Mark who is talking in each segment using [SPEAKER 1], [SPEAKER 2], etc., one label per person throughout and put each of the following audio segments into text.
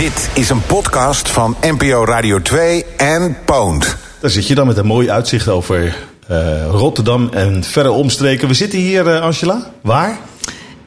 [SPEAKER 1] Dit is een podcast van NPO Radio 2 en Poont.
[SPEAKER 2] Daar zit je dan met een mooi uitzicht over uh, Rotterdam en verre omstreken. We zitten hier, uh, Angela. Waar?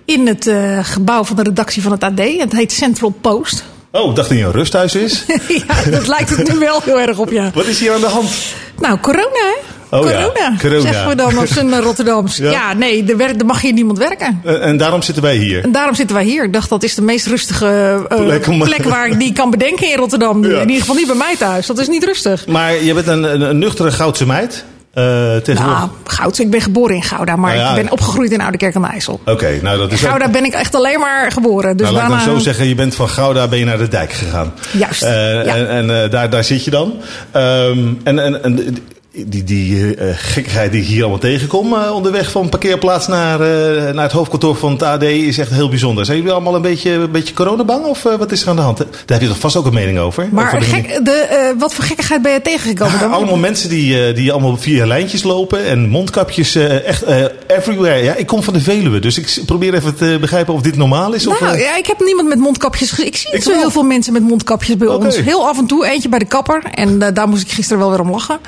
[SPEAKER 3] In het uh, gebouw van de redactie van het AD. Het heet Central Post.
[SPEAKER 2] Oh, ik dacht dat hier een rusthuis is.
[SPEAKER 3] ja, dat lijkt het nu wel heel erg op, ja.
[SPEAKER 2] Wat is hier aan de hand?
[SPEAKER 3] Nou, corona, hè?
[SPEAKER 2] Oh,
[SPEAKER 3] corona,
[SPEAKER 2] ja. corona,
[SPEAKER 3] zeggen we dan als een Rotterdams. ja. ja, nee, er, werkt, er mag hier niemand werken.
[SPEAKER 2] Uh, en daarom zitten wij hier?
[SPEAKER 3] En daarom zitten wij hier. Ik dacht, dat is de meest rustige uh, plek, om... plek, waar ik die kan bedenken in Rotterdam. Ja. In ieder geval niet bij mij thuis. Dat is niet rustig.
[SPEAKER 2] Maar je bent een, een, een nuchtere Goudse meid. Uh,
[SPEAKER 3] nou, Goud. Ik ben geboren in Gouda, maar ja, ik ben opgegroeid in Oude Kerk aan de IJssel.
[SPEAKER 2] Oké, okay, nou dat is.
[SPEAKER 3] In Gouda ben ik echt alleen maar geboren. Dus
[SPEAKER 2] nou,
[SPEAKER 3] daarna...
[SPEAKER 2] laat ik dan zo zeggen, je bent van Gouda ben je naar de dijk gegaan.
[SPEAKER 3] Juist. Uh, ja.
[SPEAKER 2] En, en uh, daar, daar zit je dan. Um, en, en, en die, die uh, gekkigheid die ik hier allemaal tegenkom uh, onderweg van parkeerplaats naar, uh, naar het hoofdkantoor van het AD is echt heel bijzonder. Zijn jullie allemaal een beetje, een beetje coronabang of wat is er aan de hand? Daar heb je toch vast ook een mening over?
[SPEAKER 3] Maar over gek, de, wat voor gekkigheid ben je tegengekomen dan?
[SPEAKER 2] Allemaal mensen die, die allemaal via lijntjes lopen en mondkapjes echt everywhere. Ja, ik kom van de Veluwe, dus ik probeer even te begrijpen of dit normaal is.
[SPEAKER 3] Nou,
[SPEAKER 2] of,
[SPEAKER 3] ja, ik heb niemand met mondkapjes gezien. Ik zie niet ik zo heel veel mensen met mondkapjes bij
[SPEAKER 2] okay.
[SPEAKER 3] ons. Heel af en toe, eentje bij de kapper en daar moest ik gisteren wel weer om lachen.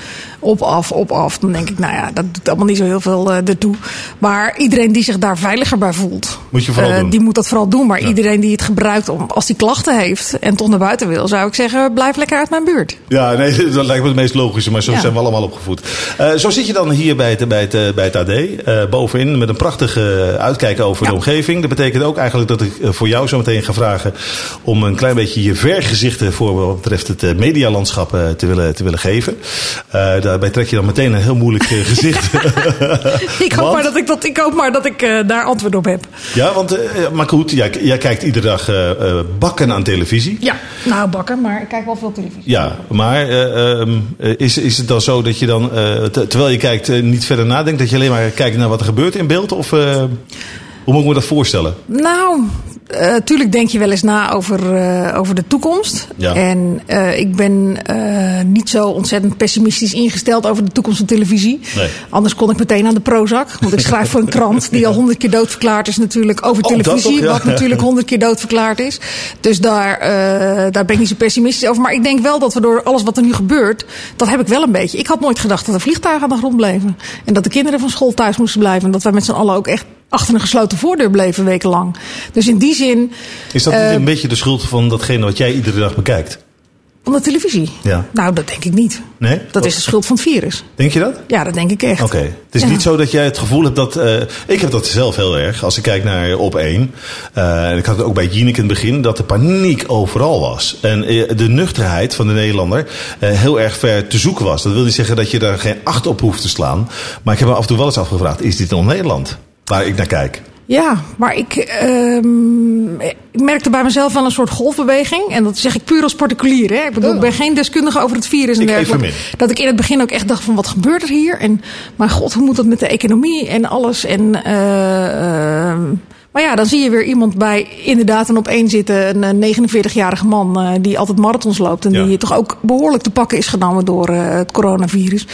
[SPEAKER 3] Op, af, op, af. Dan denk ik, nou ja, dat doet allemaal niet zo heel veel uh, ertoe. Maar iedereen die zich daar veiliger bij voelt,
[SPEAKER 2] moet je vooral
[SPEAKER 3] uh,
[SPEAKER 2] doen.
[SPEAKER 3] die moet dat vooral doen. Maar ja. iedereen die het gebruikt om, als die klachten heeft en toch naar buiten wil, zou ik zeggen, blijf lekker uit mijn buurt.
[SPEAKER 2] Ja, nee, dat lijkt me het meest logische, maar zo ja. zijn we allemaal opgevoed. Uh, zo zit je dan hier bij het, bij het, bij het AD, bovenin, met een prachtige uitkijk over ja. de omgeving. Dat betekent ook eigenlijk dat ik voor jou zo meteen ga vragen om een klein beetje je vergezichten voor wat betreft het medialandschap te willen, te willen geven. daarbij trek je dan meteen een heel moeilijk gezicht.
[SPEAKER 3] ik, hoop maar dat ik, dat, ik hoop maar dat ik uh, daar antwoord op heb.
[SPEAKER 2] Ja, want, uh, maar goed, jij, jij kijkt iedere dag uh, bakken aan televisie.
[SPEAKER 3] Ja, nou bakken, maar ik kijk wel veel televisie.
[SPEAKER 2] Ja, maar um, is, is het dan zo dat je dan, terwijl je kijkt, niet verder nadenkt, dat je alleen maar kijkt naar wat er gebeurt in beeld? Of hoe moet ik me dat voorstellen?
[SPEAKER 3] Nou, uh, tuurlijk denk je wel eens na over, uh, over de toekomst.
[SPEAKER 2] Ja.
[SPEAKER 3] En uh, ik ben niet zo ontzettend pessimistisch ingesteld over de toekomst van televisie.
[SPEAKER 2] Nee.
[SPEAKER 3] Anders kon ik meteen aan de Prozac. Want ik schrijf voor een krant die al honderd keer doodverklaard is natuurlijk over
[SPEAKER 2] Oh,
[SPEAKER 3] televisie.
[SPEAKER 2] dat toch, ja.
[SPEAKER 3] Wat natuurlijk honderd keer doodverklaard is. Dus daar, daar ben ik niet zo pessimistisch over. Maar ik denk wel dat we door alles wat er nu gebeurt, dat heb ik wel een beetje. Ik had nooit gedacht dat er vliegtuigen aan de grond bleven. En dat de kinderen van school thuis moesten blijven. En dat wij met z'n allen ook echt achter een gesloten voordeur bleven wekenlang. Dus in die zin.
[SPEAKER 2] Is dat niet
[SPEAKER 3] uh,
[SPEAKER 2] een beetje de schuld van datgene wat jij iedere dag bekijkt?
[SPEAKER 3] Van de televisie?
[SPEAKER 2] Ja.
[SPEAKER 3] Nou, dat denk ik niet.
[SPEAKER 2] Nee?
[SPEAKER 3] Dat is de schuld van het virus.
[SPEAKER 2] Denk je dat?
[SPEAKER 3] Ja, dat denk ik echt.
[SPEAKER 2] Oké. Okay. Het is
[SPEAKER 3] Ja.
[SPEAKER 2] niet zo dat jij het gevoel hebt dat. Uh, ik heb dat zelf heel erg. Als ik kijk naar op 1. Uh, en ik had het ook bij Jinek in het begin. Dat de paniek overal was. En uh, de nuchterheid van de Nederlander heel erg ver te zoeken was. Dat wil niet zeggen dat je daar geen acht op hoeft te slaan. Maar ik heb me af en toe wel eens afgevraagd: is dit nog Nederland? Waar ik naar kijk.
[SPEAKER 3] Ja, maar ik, um, ik merkte bij mezelf wel een soort golfbeweging. En dat zeg ik puur als particulier. Hè? Ik bedoel,
[SPEAKER 2] Ja.
[SPEAKER 3] ik ben geen deskundige over het virus en dergelijke. Dat ik in het begin ook echt dacht van wat gebeurt er hier? En mijn god, hoe moet dat met de economie en alles? En uh, uh, maar ja, dan zie je weer iemand bij inderdaad een op één zitten. Een eh, 49-jarige man uh, die altijd marathons loopt. En
[SPEAKER 2] Ja.
[SPEAKER 3] die toch ook behoorlijk te pakken is genomen door uh, het coronavirus.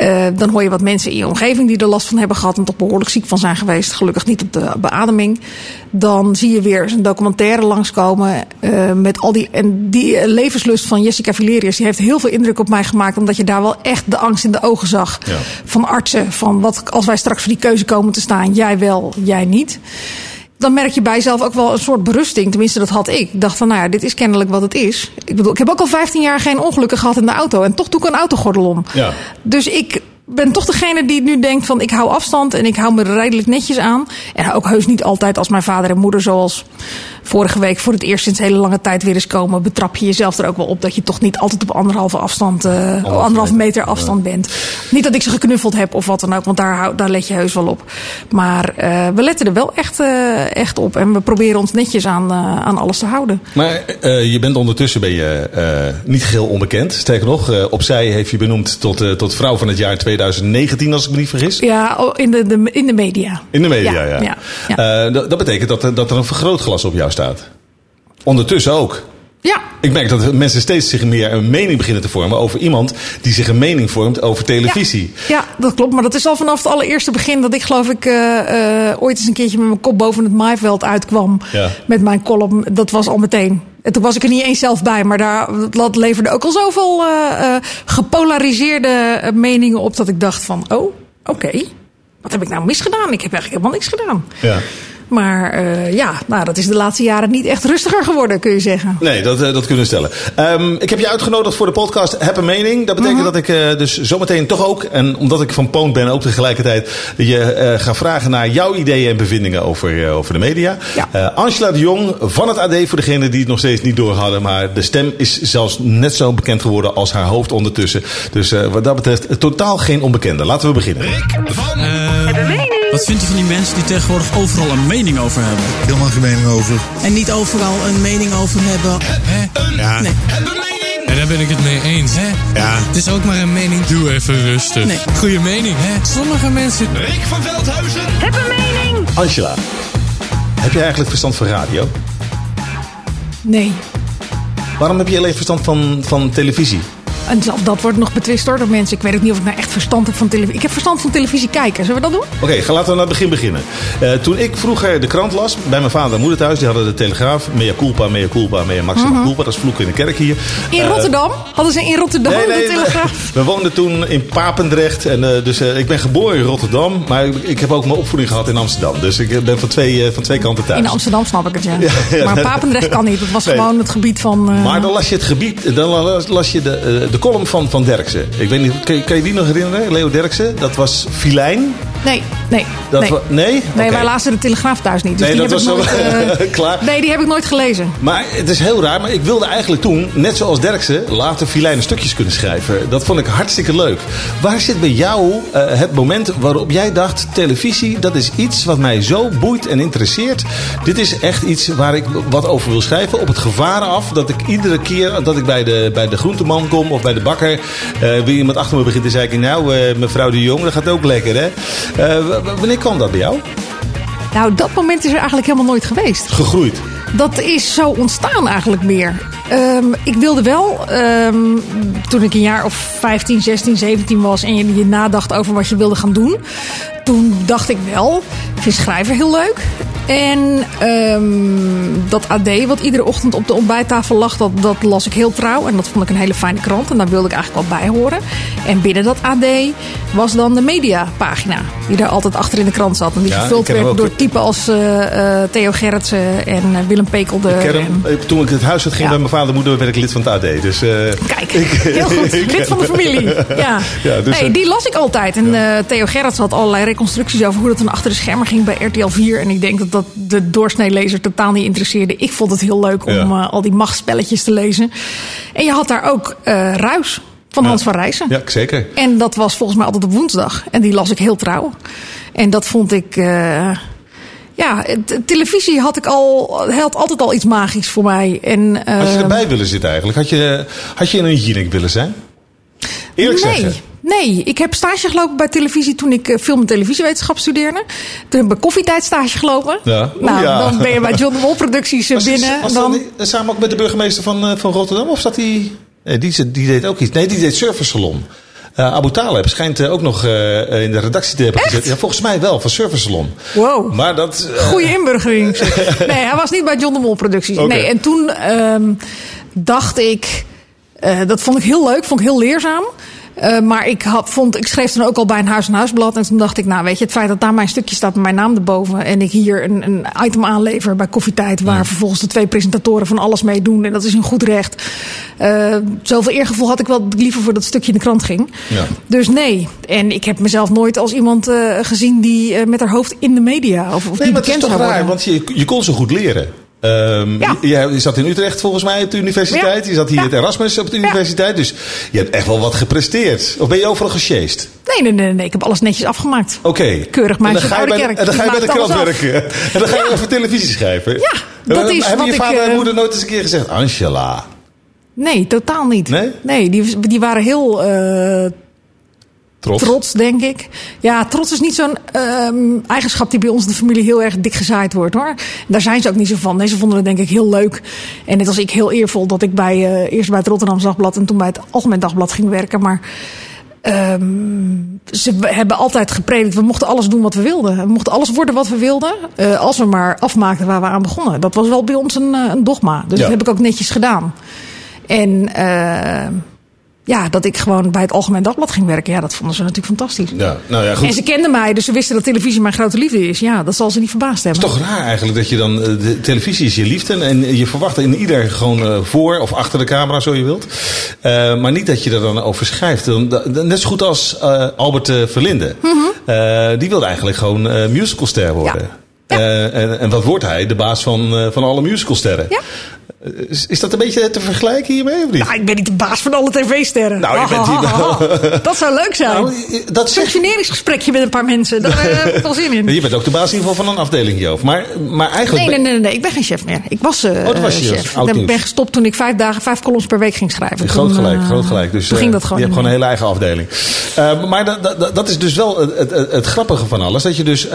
[SPEAKER 3] Uh, dan hoor je wat mensen in je omgeving die er last van hebben gehad en toch behoorlijk ziek van zijn geweest. Gelukkig niet op de beademing. Dan zie je weer een documentaire langskomen uh, met al die. En die uh, levenslust van Jessica Valerius, die heeft heel veel indruk op mij gemaakt. Omdat je daar wel echt de angst in de ogen zag
[SPEAKER 2] Ja.
[SPEAKER 3] van artsen. Van wat als wij straks voor die keuze komen te staan, jij wel, jij niet. Dan merk je bij jezelf ook wel een soort berusting. Tenminste, dat had ik. Ik dacht van, nou ja, dit is kennelijk wat het is. Ik bedoel, ik heb ook al 15 jaar geen ongelukken gehad in de auto. En toch doe ik een autogordel om.
[SPEAKER 2] Ja.
[SPEAKER 3] Dus ik ben toch degene die nu denkt van ik hou afstand en ik hou me redelijk netjes aan. En ook heus niet altijd als mijn vader en moeder zoals vorige week voor het eerst sinds hele lange tijd weer eens komen. Betrap je jezelf er ook wel op dat je toch niet altijd op anderhalve afstand, uh, anderhalve, meter afstand bent. Niet dat ik ze geknuffeld heb of wat dan ook, want daar, daar let je heus wel op. Maar uh, we letten er wel echt, uh, echt op en we proberen ons netjes aan, aan alles te houden.
[SPEAKER 2] Maar je bent ondertussen ben je niet geheel onbekend. Sterker nog, opzij heeft je benoemd tot, tot vrouw van het jaar 2019, als ik me niet vergis.
[SPEAKER 3] Ja, oh, in de, de, in de media.
[SPEAKER 2] In de media, ja.
[SPEAKER 3] ja.
[SPEAKER 2] ja.
[SPEAKER 3] ja.
[SPEAKER 2] Dat, betekent dat, dat er een vergrootglas op jou staat. Ondertussen ook.
[SPEAKER 3] Ja,
[SPEAKER 2] Ik merk dat mensen steeds zich meer een mening beginnen te vormen over iemand die zich een mening vormt over televisie.
[SPEAKER 3] Ja, ja, dat klopt. Maar dat is al vanaf het allereerste begin dat ik geloof ik uh, uh, ooit eens een keertje met mijn kop boven het maaiveld uitkwam.
[SPEAKER 2] Ja.
[SPEAKER 3] Met mijn column. Dat was al meteen. En toen was ik er niet eens zelf bij, maar daar, dat leverde ook al zoveel uh, gepolariseerde meningen op dat ik dacht van, oh, oké, okay. wat heb ik nou misgedaan? Ik heb eigenlijk helemaal niks gedaan.
[SPEAKER 2] Ja.
[SPEAKER 3] Maar uh, ja, nou, dat is de laatste jaren niet echt rustiger geworden, kun je zeggen.
[SPEAKER 2] Nee, dat, uh, dat kunnen we stellen. Um, ik heb je uitgenodigd voor de podcast Heb een Mening. Dat betekent uh -huh. dat ik uh, dus zometeen toch ook, en omdat ik van Poont ben ook tegelijkertijd, je ga vragen naar jouw ideeën en bevindingen over, over de media.
[SPEAKER 3] Ja.
[SPEAKER 2] Angela de Jong van het AD, voor degenen die het nog steeds niet door hadden. Maar de stem is zelfs net zo bekend geworden als haar hoofd ondertussen. Dus wat dat betreft totaal geen onbekende. Laten we beginnen.
[SPEAKER 4] Rick van Heb een Mening. Wat vindt u van die mensen die tegenwoordig overal een mening over hebben?
[SPEAKER 5] Helemaal geen mening over.
[SPEAKER 4] En niet overal een mening over hebben.
[SPEAKER 6] Hè?
[SPEAKER 5] Ja.
[SPEAKER 4] Nee.
[SPEAKER 6] Heb een mening. En daar ben ik het mee eens, hè?
[SPEAKER 5] Ja.
[SPEAKER 6] Het is ook maar een mening. Doe even rustig.
[SPEAKER 4] Nee.
[SPEAKER 6] Goeie mening, hè? Sommige mensen... Rick van Veldhuizen.
[SPEAKER 7] Heb een mening.
[SPEAKER 2] Angela, heb je eigenlijk verstand van radio?
[SPEAKER 3] Nee.
[SPEAKER 2] Waarom heb je alleen verstand van, van televisie?
[SPEAKER 3] En dat wordt nog betwist hoor door mensen. Ik weet ook niet of ik nou echt verstand heb van televisie. Ik heb verstand van televisie kijken. Zullen we dat doen?
[SPEAKER 2] Oké, okay, laten we naar het begin beginnen. Uh, toen ik vroeger de krant las, bij mijn vader en moeder thuis, die hadden de Telegraaf. Mea culpa, mea culpa, mea maxima uh -huh. culpa. Dat is vloeken in de kerk hier.
[SPEAKER 3] In uh, Rotterdam? Hadden ze in Rotterdam
[SPEAKER 2] nee, nee,
[SPEAKER 3] de Telegraaf?
[SPEAKER 2] We, we woonden toen in Papendrecht. En, dus ik ben geboren in Rotterdam, maar ik heb ook mijn opvoeding gehad in Amsterdam. Dus ik ben van twee, van twee kanten thuis.
[SPEAKER 3] In Amsterdam snap ik het, ja. ja, ja maar Papendrecht kan niet. Dat was gewoon het gebied van...
[SPEAKER 2] Maar dan las je het gebied, dan las je de, de column van, van Derksen. Ik weet niet, kan je, je die nog herinneren? Leo Derksen, dat was filijn.
[SPEAKER 3] Nee, nee.
[SPEAKER 2] Dat
[SPEAKER 3] nee,
[SPEAKER 2] nee?
[SPEAKER 3] nee
[SPEAKER 2] okay.
[SPEAKER 3] wij lazen de Telegraaf thuis niet. Dus
[SPEAKER 2] nee,
[SPEAKER 3] die
[SPEAKER 2] dat
[SPEAKER 3] heb
[SPEAKER 2] was
[SPEAKER 3] ik nooit, uh,
[SPEAKER 2] klaar.
[SPEAKER 3] Nee, die heb ik nooit gelezen.
[SPEAKER 2] Maar het is heel raar, maar ik wilde eigenlijk toen, net zoals Derksen, later filijne stukjes kunnen schrijven. Dat vond ik hartstikke leuk. Waar zit bij jou uh, het moment waarop jij dacht, televisie, dat is iets wat mij zo boeit en interesseert. Dit is echt iets waar ik wat over wil schrijven. Op het gevaar af dat ik iedere keer dat ik bij de, bij de groenteman kom of bij de bakker, uh, weer iemand achter me begint te zeggen, nou mevrouw de Jong, dat gaat ook lekker hè. Uh, wanneer kwam dat bij jou?
[SPEAKER 3] Nou, dat moment is er eigenlijk helemaal nooit geweest.
[SPEAKER 2] Gegroeid?
[SPEAKER 3] Dat is zo ontstaan eigenlijk meer. Um, ik wilde wel, um, toen ik een jaar of 15, 16, 17 was en je, je nadacht over wat je wilde gaan doen. Toen dacht ik wel, ik vind schrijven heel leuk. En um, dat AD, wat iedere ochtend op de ontbijttafel lag, dat, dat las ik heel trouw. En dat vond ik een hele fijne krant. En daar wilde ik eigenlijk wel bij horen. En binnen dat AD was dan de mediapagina. Die daar altijd achter in de krant zat. En die
[SPEAKER 2] Ja,
[SPEAKER 3] gevuld werd
[SPEAKER 2] ook.
[SPEAKER 3] door typen als uh, uh, Theo Gerritsen en uh, Willem Pekelde.
[SPEAKER 2] Ik ken hem.
[SPEAKER 3] en-
[SPEAKER 2] Toen ik het huis uit ging
[SPEAKER 3] Ja.
[SPEAKER 2] bij mijn vader moeder, werd ik lid van het AD. Dus, eh,
[SPEAKER 3] Kijk,
[SPEAKER 2] ik-
[SPEAKER 3] heel goed.
[SPEAKER 2] ik-
[SPEAKER 3] Lid van de familie. Ja.
[SPEAKER 2] Ja, dus,
[SPEAKER 3] nee,
[SPEAKER 2] eh,
[SPEAKER 3] die las ik altijd. En eh, Theo Gerrits had allerlei reconstructies over hoe dat dan achter de schermen ging bij RTL 4. En ik denk dat dat de doorsneelezer totaal niet interesseerde. Ik vond het heel leuk om al die machtsspelletjes te lezen. En je had daar ook Ruis van. Hans van Rijssen.
[SPEAKER 2] Ja, zeker.
[SPEAKER 3] En dat was volgens mij altijd op woensdag. En die las ik heel trouw. En dat vond ik. Eh, ja, televisie had ik al, had altijd al iets magisch voor mij. En,
[SPEAKER 2] Had je
[SPEAKER 3] eh,
[SPEAKER 2] erbij willen zitten eigenlijk? Had je, had je een Jinek willen zijn? Eerlijk
[SPEAKER 3] nee,
[SPEAKER 2] zeggen.
[SPEAKER 3] Nee, ik heb stage gelopen bij televisie toen ik eh, film- en televisiewetenschap studeerde. Toen heb ik bij koffietijd stage gelopen.
[SPEAKER 2] Ja.
[SPEAKER 3] Nou,
[SPEAKER 2] ja.
[SPEAKER 3] dan ben je bij John de Mol producties eh,
[SPEAKER 2] Was,
[SPEAKER 3] binnen.
[SPEAKER 2] was
[SPEAKER 3] dan,
[SPEAKER 2] niet- samen ook met de burgemeester van, eh, van Rotterdam? Of zat. Nee, die, zit- die deed ook iets. Nee, die deed Service Salon. Eh, Abu Taleb schijnt eh, ook nog eh, in de redactie te hebben
[SPEAKER 3] Echt?
[SPEAKER 2] gezet. Ja, volgens mij wel, van Service Salon.
[SPEAKER 3] Wow.
[SPEAKER 2] Maar dat...
[SPEAKER 3] Goede inburgering. nee, hij was niet bij John de Mol producties. Nee, en toen ehm, dacht ik, dat vond ik heel leuk, vond ik heel leerzaam. Eh, maar ik, had, vond, ik schreef toen ook al bij een huis- en huisblad. En toen dacht ik, nou weet je, het feit dat daar mijn stukje staat met mijn naam erboven. En ik hier een, een item aanlever bij Koffietijd. Waar vervolgens de twee presentatoren van alles mee doen. En dat is een goed recht. Eh, zoveel eergevoel had ik wel dat ik liever voor dat stukje in de krant ging.
[SPEAKER 2] Ja.
[SPEAKER 3] Dus nee. En ik heb mezelf nooit als iemand eh, gezien die met haar hoofd in de media. Of, of
[SPEAKER 2] Nee, maar het is toch raar,
[SPEAKER 3] worden.
[SPEAKER 2] want je, je kon zo goed leren.
[SPEAKER 3] Ja.
[SPEAKER 2] je, je zat in Utrecht volgens mij op de universiteit.
[SPEAKER 3] Ja.
[SPEAKER 2] Je zat hier
[SPEAKER 3] Ja.
[SPEAKER 2] at Erasmus op de universiteit. Dus je hebt echt wel wat gepresteerd. Of ben je overal gesjeest?
[SPEAKER 3] Nee, nee, nee, nee. Ik heb alles netjes afgemaakt.
[SPEAKER 2] Oké.
[SPEAKER 3] Keurig meisje
[SPEAKER 2] En dan ga je bij, en dan ga je bij de krant werken. En dan ga je over televisie schrijven.
[SPEAKER 3] Ja, dat
[SPEAKER 2] En,
[SPEAKER 3] is
[SPEAKER 2] Hebben
[SPEAKER 3] wat
[SPEAKER 2] je
[SPEAKER 3] ik,
[SPEAKER 2] vader en
[SPEAKER 3] eh,
[SPEAKER 2] moeder nooit eens een keer gezegd... Angela.
[SPEAKER 3] Nee, totaal niet.
[SPEAKER 2] Nee?
[SPEAKER 3] die, die waren heel eh,
[SPEAKER 2] Trots.
[SPEAKER 3] trots, denk ik. Ja, trots is niet zo'n ehm, eigenschap die bij ons in de familie heel erg dik gezaaid wordt hoor. Daar zijn ze ook niet zo van. Nee, ze vonden het denk ik heel leuk. En net als ik heel eervol dat ik bij, eh, eerst bij het Rotterdam Dagblad en toen bij het Algemeen Dagblad ging werken. Maar ehm, ze hebben altijd gepredikt, we mochten alles doen wat we wilden. We mochten alles worden wat we wilden, uh, als we maar afmaakten waar we aan begonnen. Dat was wel bij ons een, een dogma. Dus ja. dat heb ik ook netjes gedaan. En uh, ja, dat ik gewoon bij het Algemeen Dagblad ging werken. Ja, dat vonden ze natuurlijk fantastisch.
[SPEAKER 2] Ja, nou ja, goed.
[SPEAKER 3] En ze kenden mij, dus ze wisten dat televisie mijn grote liefde is. Ja, dat zal ze niet verbaasd hebben.
[SPEAKER 2] Het is toch raar eigenlijk dat je dan... De televisie is je liefde en je verwacht in ieder gewoon voor of achter de camera, zo je wilt. Uh, maar niet dat je er dan over schrijft. Net zo goed als uh, Albert Verlinde. Mm -hmm. uh, die wilde eigenlijk gewoon musicalster worden. Ja. Ja. En, en, wat wordt hij? De baas van, van alle musicalsterren. Ja. Is, is, dat een beetje te vergelijken hiermee of niet?
[SPEAKER 3] Nou, ik ben niet de baas van alle tv-sterren.
[SPEAKER 2] Nou, je bent hier
[SPEAKER 3] Dat zou leuk zijn. Nou, dat functioneringsgesprekje met een paar mensen. Daar heb ik wel zin in.
[SPEAKER 2] Je bent ook de baas in ieder geval van een afdeling, Joof. Maar, maar eigenlijk...
[SPEAKER 3] Nee, nee, nee, nee, ik ben geen chef meer. Ik was, uh, oh, was je chef. Ik ben gestopt toen ik vijf dagen, vijf columns per week ging schrijven.
[SPEAKER 2] Groot
[SPEAKER 3] toen,
[SPEAKER 2] gelijk, uh, groot gelijk. Dus
[SPEAKER 3] ging dat gewoon
[SPEAKER 2] je hebt gewoon een hele eigen afdeling. Uh, maar dat, dat, dat is dus wel het, het, het, grappige van alles. Dat je dus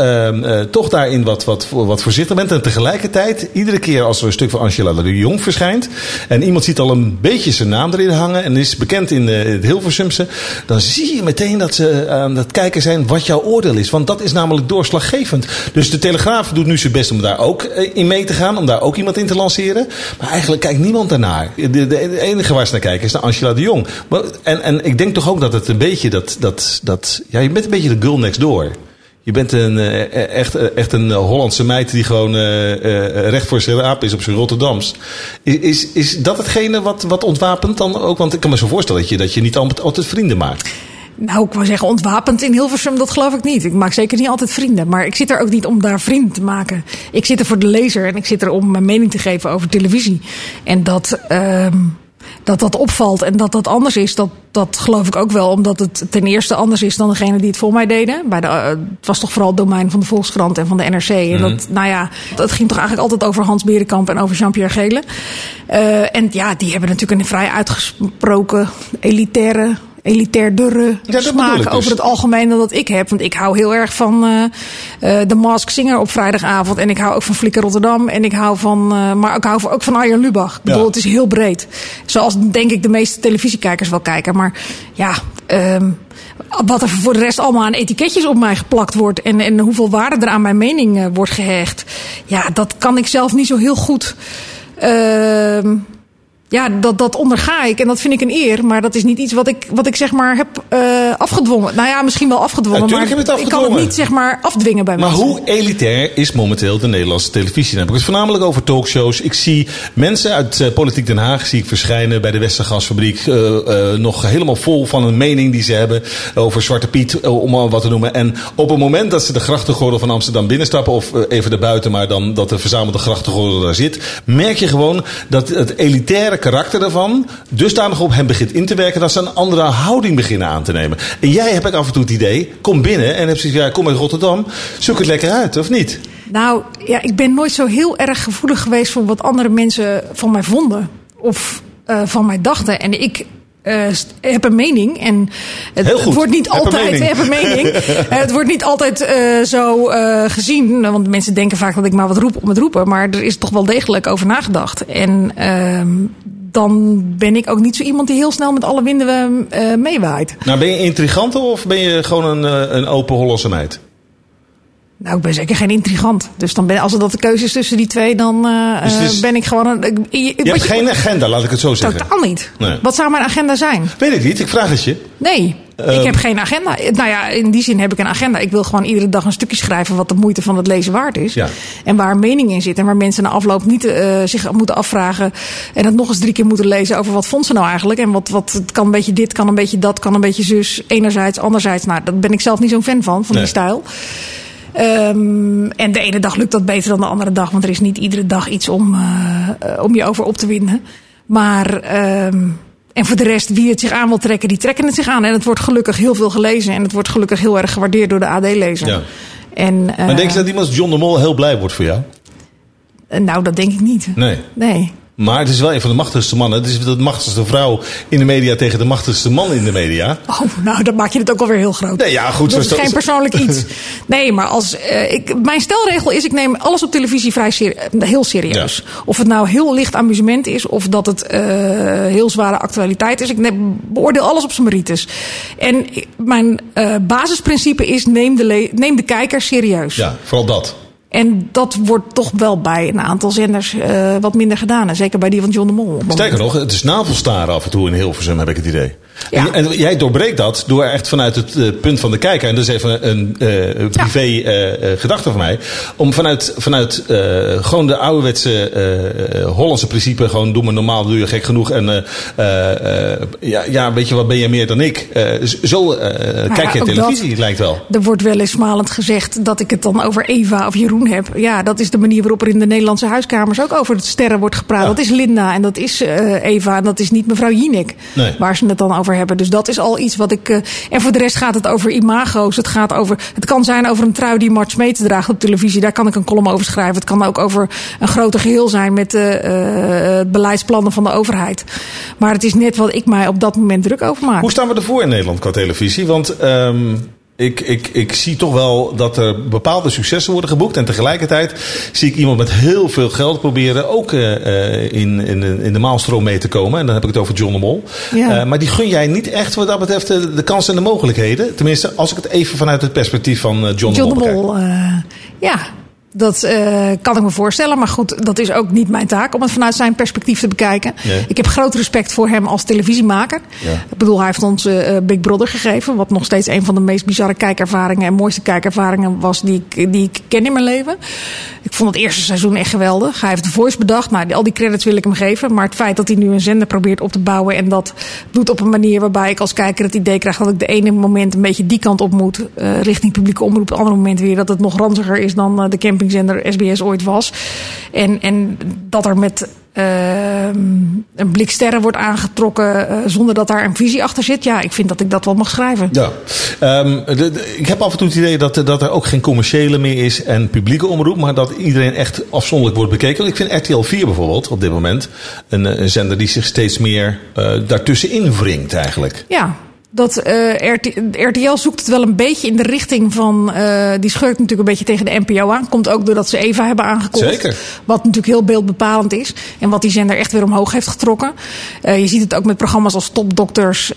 [SPEAKER 2] toch daarin wat, wat, wat voorzichtig bent. En tegelijkertijd, iedere keer als er een stuk van Angela de Jong verschijnt... En iemand ziet al een beetje zijn naam erin hangen en is bekend in het Hilversumse. Dan zie je meteen dat ze aan het kijken zijn wat jouw oordeel is. Want dat is namelijk doorslaggevend. Dus de Telegraaf doet nu zijn best om daar ook in mee te gaan. Om daar ook iemand in te lanceren. Maar eigenlijk kijkt niemand daarnaar. De, de enige waar ze naar kijken is naar Angela de Jong. En, en ik denk toch ook dat het een beetje dat... dat, dat ja, je bent een beetje de girl next door. Je bent een, echt, echt een Hollandse meid die gewoon recht voor zijn raap is op zijn Rotterdams. Is, is dat hetgene wat, wat ontwapent dan ook? Want ik kan me zo voorstellen dat je, dat je niet altijd, vrienden maakt.
[SPEAKER 3] Nou, ik wou zeggen ontwapend in Hilversum, dat geloof ik niet. Ik maak zeker niet altijd vrienden. Maar ik zit er ook niet om daar vrienden te maken. Ik zit er voor de lezer en ik zit er om mijn mening te geven over televisie. En dat... Uh, dat dat opvalt en dat dat anders is, dat, dat geloof ik ook wel. Omdat het ten eerste anders is dan degene die het voor mij deden. Bij de, uh, het was toch vooral het domein van de Volkskrant en van de NRC. En mm. dat, nou ja, het ging toch eigenlijk altijd over Hans Berenkamp en over Jean-Pierre Gele. Uh, en ja, die hebben natuurlijk een vrij uitgesproken elitaire elitair durre ja, smaak dus. over het algemeen dan dat ik heb. Want ik hou heel erg van uh, de Mask Singer op vrijdagavond. En ik hou ook van Flikker Rotterdam. En ik hou van, uh, maar ik hou ook van Arjen Lubach. Ik bedoel, het is heel breed. Zoals denk ik de meeste televisiekijkers wel kijken. Maar ja, um, wat er voor de rest allemaal aan etiketjes op mij geplakt wordt. En, en hoeveel waarde er aan mijn mening wordt gehecht. Ja, dat kan ik zelf niet zo heel goed. Uh, ja, dat, dat onderga ik en dat vind ik een eer. Maar dat is niet iets wat ik, wat ik zeg maar heb uh, afgedwongen. Nou ja, misschien wel afgedwongen. Maar
[SPEAKER 2] heb het
[SPEAKER 3] ik kan het niet zeg maar afdwingen bij
[SPEAKER 2] maar
[SPEAKER 3] mensen.
[SPEAKER 2] Maar hoe elitair is momenteel de Nederlandse televisie? Dan heb ik het voornamelijk over talkshows. Ik zie mensen uit uh, Politiek Den Haag zie ik verschijnen bij de Westergasfabriek. Uh, uh, nog helemaal vol van een mening die ze hebben over Zwarte Piet, om al wat te noemen. En op het moment dat ze de grachtengordel van Amsterdam binnenstappen, of even erbuiten, maar dan dat de verzamelde grachtengordel daar zit, merk je gewoon dat het elitaire karakter daarvan dusdanig op hem begint in te werken dat ze een andere houding beginnen aan te nemen. En jij heb ik af en toe het idee, kom binnen en heb zoiets ja, kom uit Rotterdam, zoek het lekker uit, of niet?
[SPEAKER 3] Nou, ja, ik ben nooit zo heel erg gevoelig geweest voor wat andere mensen van mij vonden. Of uh, van mij dachten. En ik uh, heb een mening. En het, wordt niet heb altijd. Heb een mening. het wordt niet altijd uh, zo uh, gezien. Want mensen denken vaak dat ik maar wat roep om het roepen. Maar er is toch wel degelijk over nagedacht. En dan ben ik ook niet zo iemand die heel snel met alle winden meewaait.
[SPEAKER 2] Nou, ben je intrigant of ben je gewoon een, een open Hollandse meid?
[SPEAKER 3] Nou, ik ben zeker geen intrigant. Dus dan ben, als er dat de keuze is tussen die twee, dan uh, dus is, ben ik gewoon een.
[SPEAKER 2] Je, je hebt geen agenda, laat ik het zo zeggen.
[SPEAKER 3] Totaal niet. Nee. Wat zou mijn agenda zijn?
[SPEAKER 2] Weet ik niet, ik vraag het je.
[SPEAKER 3] Nee, um, ik heb geen agenda. Nou ja, in die zin heb ik een agenda. Ik wil gewoon iedere dag een stukje schrijven wat de moeite van het lezen waard is.
[SPEAKER 2] Ja.
[SPEAKER 3] En waar mening in zit. En waar mensen na afloop niet uh, zich moeten afvragen. En het nog eens drie keer moeten lezen over wat vond ze nou eigenlijk. En wat, wat het kan een beetje dit, kan een beetje dat, kan een beetje zus. Enerzijds, anderzijds. Nou, daar ben ik zelf niet zo'n fan van, van nee. die stijl. Um, en de ene dag lukt dat beter dan de andere dag. Want er is niet iedere dag iets om, uh, om je over op te winden. Maar, um, en voor de rest, wie het zich aan wil trekken, die trekken het zich aan. En het wordt gelukkig heel veel gelezen. En het wordt gelukkig heel erg gewaardeerd door de AD-lezer.
[SPEAKER 2] Ja.
[SPEAKER 3] En,
[SPEAKER 2] maar denk je dat iemand als John de Mol heel blij wordt voor jou?
[SPEAKER 3] Nou, dat denk ik niet.
[SPEAKER 2] Nee.
[SPEAKER 3] Nee.
[SPEAKER 2] Maar het is wel een van de machtigste mannen. Het is de machtigste vrouw in de media tegen de machtigste man in de media.
[SPEAKER 3] Oh, nou, dan maak je het ook alweer heel groot.
[SPEAKER 2] Nee, ja, goed.
[SPEAKER 3] Dat
[SPEAKER 2] zo
[SPEAKER 3] is geen persoonlijk iets. Nee, maar als, uh, ik, mijn stelregel is: ik neem alles op televisie vrij seri heel serieus. Ja. Of het nou heel licht amusement is, of dat het uh, heel zware actualiteit is. Ik neem, beoordeel alles op zijn merites. En mijn uh, basisprincipe is: neem de, neem de kijker serieus.
[SPEAKER 2] Ja, vooral dat.
[SPEAKER 3] En dat wordt toch wel bij een aantal zenders uh, wat minder gedaan. En zeker bij die van John de Mol.
[SPEAKER 2] Sterker nog, het is navelstaren af en toe in Hilversum, heb ik het idee. Ja. En, en, jij doorbreekt dat door echt vanuit het uh, punt van de kijker, en dat is even een uh, privé ja. gedachte van mij, om vanuit, vanuit gewoon de ouderwetse Hollandse principe, gewoon doe me normaal, doe je gek genoeg. En ja, ja, weet je wat ben je meer dan ik? zo kijk je televisie, dat, lijkt wel.
[SPEAKER 3] Er wordt wel eens smalend gezegd dat ik het dan over Eva of Jeroen heb. Ja, dat is de manier waarop er in de Nederlandse huiskamers ook over de sterren wordt gepraat. Ja. Dat is Linda en dat is Eva en dat is niet mevrouw Jinek.
[SPEAKER 2] Nee.
[SPEAKER 3] Waar ze het dan over hebben. Dus dat is al iets wat ik. Uh, en voor de rest gaat het over imago's. Het gaat over. Het kan zijn over een trui die Mart Smeets draagt op televisie. Daar kan ik een column over schrijven. Het kan ook over een groter geheel zijn met de uh, beleidsplannen van de overheid. Maar het is net wat ik mij op dat moment druk over maak.
[SPEAKER 2] Hoe staan we ervoor in Nederland qua televisie? Want. Um ik, ik, ik zie toch wel dat er bepaalde successen worden geboekt. En tegelijkertijd zie ik iemand met heel veel geld proberen ook uh, in, in, in de maalstroom mee te komen. En dan heb ik het over John de Mol.
[SPEAKER 3] Ja.
[SPEAKER 2] Uh, maar die gun jij niet echt wat dat betreft de, de kansen en de mogelijkheden. Tenminste, als ik het even vanuit het perspectief van John,
[SPEAKER 3] John
[SPEAKER 2] de Mol bekijk.
[SPEAKER 3] De Mol uh, ja, dat uh, kan ik me voorstellen. Maar goed, dat is ook niet mijn taak om het vanuit zijn perspectief te bekijken.
[SPEAKER 2] Nee.
[SPEAKER 3] Ik heb groot respect voor hem als televisiemaker.
[SPEAKER 2] Ja.
[SPEAKER 3] Ik bedoel, hij heeft ons uh, Big Brother gegeven. Wat nog steeds een van de meest bizarre kijkervaringen en mooiste kijkervaringen was die ik, die ik ken in mijn leven. Ik vond het eerste seizoen echt geweldig. Hij heeft de voice bedacht. Nou, al die credits wil ik hem geven. Maar het feit dat hij nu een zender probeert op te bouwen. En dat doet op een manier waarbij ik als kijker het idee krijg dat ik de ene moment een beetje die kant op moet. Uh, richting publieke omroep. Het andere moment weer dat het nog ranziger is dan de campingzender SBS ooit was. En, en dat er met uh, een blik sterren wordt aangetrokken uh, zonder dat daar een visie achter zit. Ja, ik vind dat ik dat wel mag schrijven.
[SPEAKER 2] Ja, um, de, de, ik heb af en toe het idee dat, dat er ook geen commerciële meer is en publieke omroep, maar dat iedereen echt afzonderlijk wordt bekeken. Ik vind RTL 4 bijvoorbeeld op dit moment een, een zender die zich steeds meer uh, daartussenin wringt eigenlijk.
[SPEAKER 3] Ja, dat uh, RT, RTL zoekt het wel een beetje in de richting van. Uh, die schurkt natuurlijk een beetje tegen de NPO aan. Komt ook doordat ze Eva hebben aangekondigd.
[SPEAKER 2] Zeker.
[SPEAKER 3] Wat natuurlijk heel beeldbepalend is. En wat die zender echt weer omhoog heeft getrokken. Uh, je ziet het ook met programma's als Topdokters.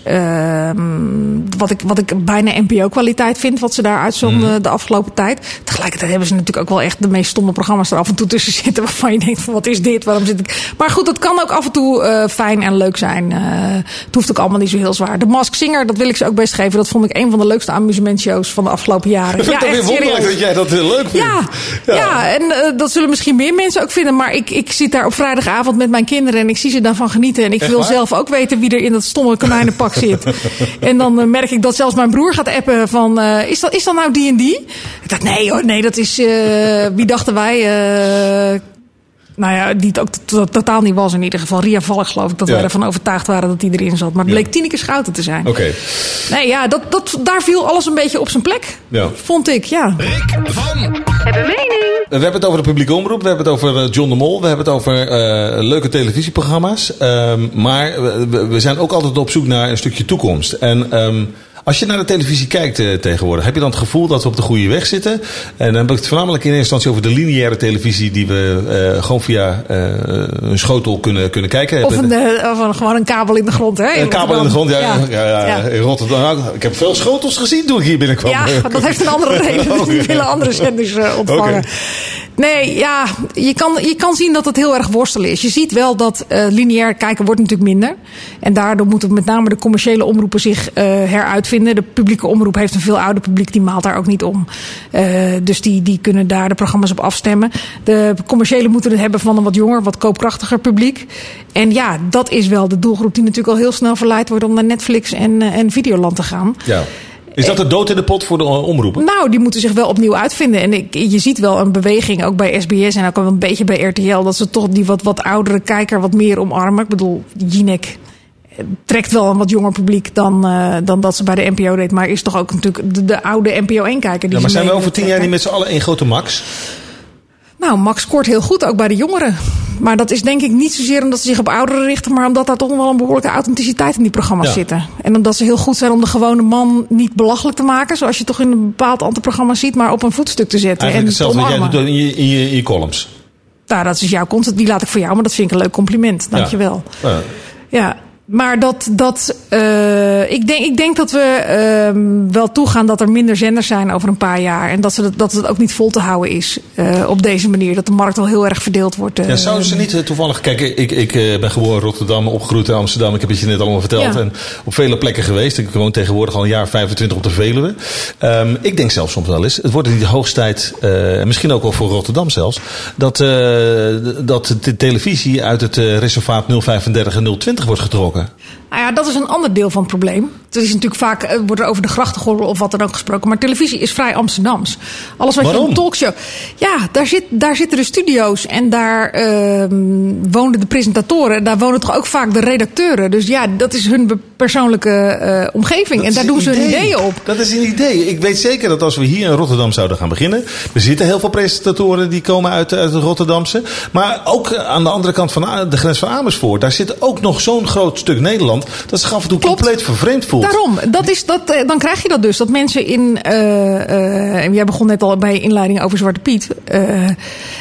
[SPEAKER 3] wat, ik, wat ik bijna NPO-kwaliteit vind. Wat ze daar uitzonden mm. de afgelopen tijd. Tegelijkertijd hebben ze natuurlijk ook wel echt de meest stomme programma's er af en toe tussen zitten. Waarvan je denkt: van, wat is dit? Waarom zit ik. Maar goed, het kan ook af en toe fijn en leuk zijn. het hoeft ook allemaal niet zo heel zwaar. De Mask Singer dat wil ik ze ook best geven. Dat vond ik een van de leukste amusementshows van de afgelopen jaren.
[SPEAKER 2] Ik vind
[SPEAKER 3] ja,
[SPEAKER 2] het weer wonderlijk dat jij dat heel leuk vindt.
[SPEAKER 3] Ja, ja. ja en uh, dat zullen misschien meer mensen ook vinden. Maar ik, ik zit daar op vrijdagavond met mijn kinderen en ik zie ze daarvan genieten. En ik
[SPEAKER 2] Echt
[SPEAKER 3] wil
[SPEAKER 2] waar?
[SPEAKER 3] zelf ook weten wie er in dat stomme konijnenpak zit. en dan uh, merk ik dat zelfs mijn broer gaat appen van... Uh, is, dat, is dat nou die en die? Ik dacht, nee hoor, nee, dat is... wie dachten wij... nou ja, die het ook totaal niet was in ieder geval. Ria Valk geloof ik dat
[SPEAKER 2] Ja.
[SPEAKER 3] wij ervan overtuigd waren dat die erin zat. Maar het
[SPEAKER 2] Ja.
[SPEAKER 3] bleek Tineke Schouten te zijn.
[SPEAKER 2] Oké.
[SPEAKER 3] Nee, ja, dat, dat, daar viel alles een beetje op zijn plek.
[SPEAKER 2] Ja.
[SPEAKER 3] Vond ik, ja.
[SPEAKER 6] Rick van
[SPEAKER 2] We hebben het over de publieke omroep, we hebben het over eh, John de Mol, we hebben het over uh, leuke televisieprogramma's. Um, maar we, we, zijn ook altijd op zoek naar een stukje toekomst. En um, als je naar de televisie kijkt uh, tegenwoordig, heb je dan het gevoel dat we op de goede weg zitten? En dan heb ik het voornamelijk in eerste instantie over de lineaire televisie die we uh, gewoon via uh, een schotel kunnen, kunnen kijken.
[SPEAKER 3] Of, een, of gewoon een kabel in de grond, hè?
[SPEAKER 2] Een kabel in de grond, ja. ja. ja, ja, ja. In Rotterdam. Nou, ik heb veel schotels gezien toen ik hier binnenkwam.
[SPEAKER 3] Ja, dat heeft een andere reden.
[SPEAKER 2] Oh,
[SPEAKER 3] Die willen andere zenders ontvangen.
[SPEAKER 2] Okay.
[SPEAKER 3] Nee, ja, je kan, je kan zien dat het heel erg worstelen is. Je ziet wel dat uh, lineair kijken wordt natuurlijk minder. En daardoor moeten met name de commerciële omroepen zich uh, heruitvinden. De publieke omroep heeft een veel ouder publiek, die maalt daar ook niet om. Uh, dus die, die kunnen daar de programma's op afstemmen. De commerciële moeten het hebben van een wat jonger, wat koopkrachtiger publiek. En ja, dat is wel de doelgroep die natuurlijk al heel snel verleid wordt om naar Netflix en, en Videoland te gaan.
[SPEAKER 2] Ja. Is dat de dood in de pot voor de omroepen?
[SPEAKER 3] Nou, die moeten zich wel opnieuw uitvinden. En ik, je ziet wel een beweging, ook bij SBS en ook wel een beetje bij RTL, dat ze toch die wat, wat oudere kijker wat meer omarmen. Ik bedoel, Jinek trekt wel een wat jonger publiek dan, uh, dan dat ze bij de NPO deed. Maar is toch ook natuurlijk de, de oude NPO 1-kijker.
[SPEAKER 2] Ja, maar zijn we over tien jaar niet met z'n allen één grote max?
[SPEAKER 3] Nou, Max scoort heel goed, ook bij de jongeren. Maar dat is denk ik niet zozeer omdat ze zich op ouderen richten, maar omdat daar toch wel een behoorlijke authenticiteit in die programma's
[SPEAKER 2] Ja.
[SPEAKER 3] zitten. En omdat ze heel goed zijn om de gewone man niet belachelijk te maken, zoals je toch in een bepaald aantal programma's ziet, maar op een voetstuk te zetten
[SPEAKER 2] Eigenlijk
[SPEAKER 3] en
[SPEAKER 2] hetzelfde wat jij doet in je, in je, in je columns.
[SPEAKER 3] Nou, dat is jouw content, die laat ik voor jou, maar dat vind ik een leuk compliment. Dankjewel.
[SPEAKER 2] Ja.
[SPEAKER 3] Ja, maar dat, dat eh, ik, denk, ik denk dat we ehm, wel toegaan dat er minder zenders zijn over een paar jaar. En dat, ze, dat, dat het ook niet vol te houden is eh, op deze manier. Dat de markt wel heel erg verdeeld wordt. eh.
[SPEAKER 2] Ja, zouden ze niet toevallig... Kijk, ik, ik ben geboren in Rotterdam, opgegroeid in Amsterdam. Ik heb het je net allemaal verteld.
[SPEAKER 3] Ja.
[SPEAKER 2] En op vele plekken geweest. Ik woon tegenwoordig al een jaar 25 op de Veluwe. Ehm, ik denk zelfs soms wel eens... Het wordt in de hoogstijd, en misschien ook wel voor Rotterdam zelfs... dat, dat de televisie uit het reservaat 035 en 020 wordt getrokken.
[SPEAKER 3] Yoga Nou ja, dat is een ander deel van het probleem. Het is natuurlijk vaak, eh, wordt er over de grachtengordel of wat dan ook gesproken. Maar televisie is vrij Amsterdams. Alles wat je een talkshow... Ja, daar, zit, daar zitten de studio's en daar ehm, wonen de presentatoren. Daar wonen toch ook vaak de redacteuren. Dus ja, dat is hun persoonlijke eh, omgeving. en daar doen ze hun
[SPEAKER 2] idee.
[SPEAKER 3] ideeën op.
[SPEAKER 2] Dat is een idee. Ik weet zeker dat als we hier in Rotterdam zouden gaan beginnen. Er zitten heel veel presentatoren die komen uit, uit het Rotterdamse. Maar ook eh, aan de andere kant van de grens van Amersfoort. Daar zit ook nog zo'n groot stuk Nederland. Dat zich af en toe
[SPEAKER 3] Klopt.
[SPEAKER 2] compleet vervreemd voelt.
[SPEAKER 3] Daarom, dat is, dat, eh, dan krijg je dat dus. Dat mensen in. eh, eh, en jij begon net al bij je inleiding over Zwarte Piet. eh,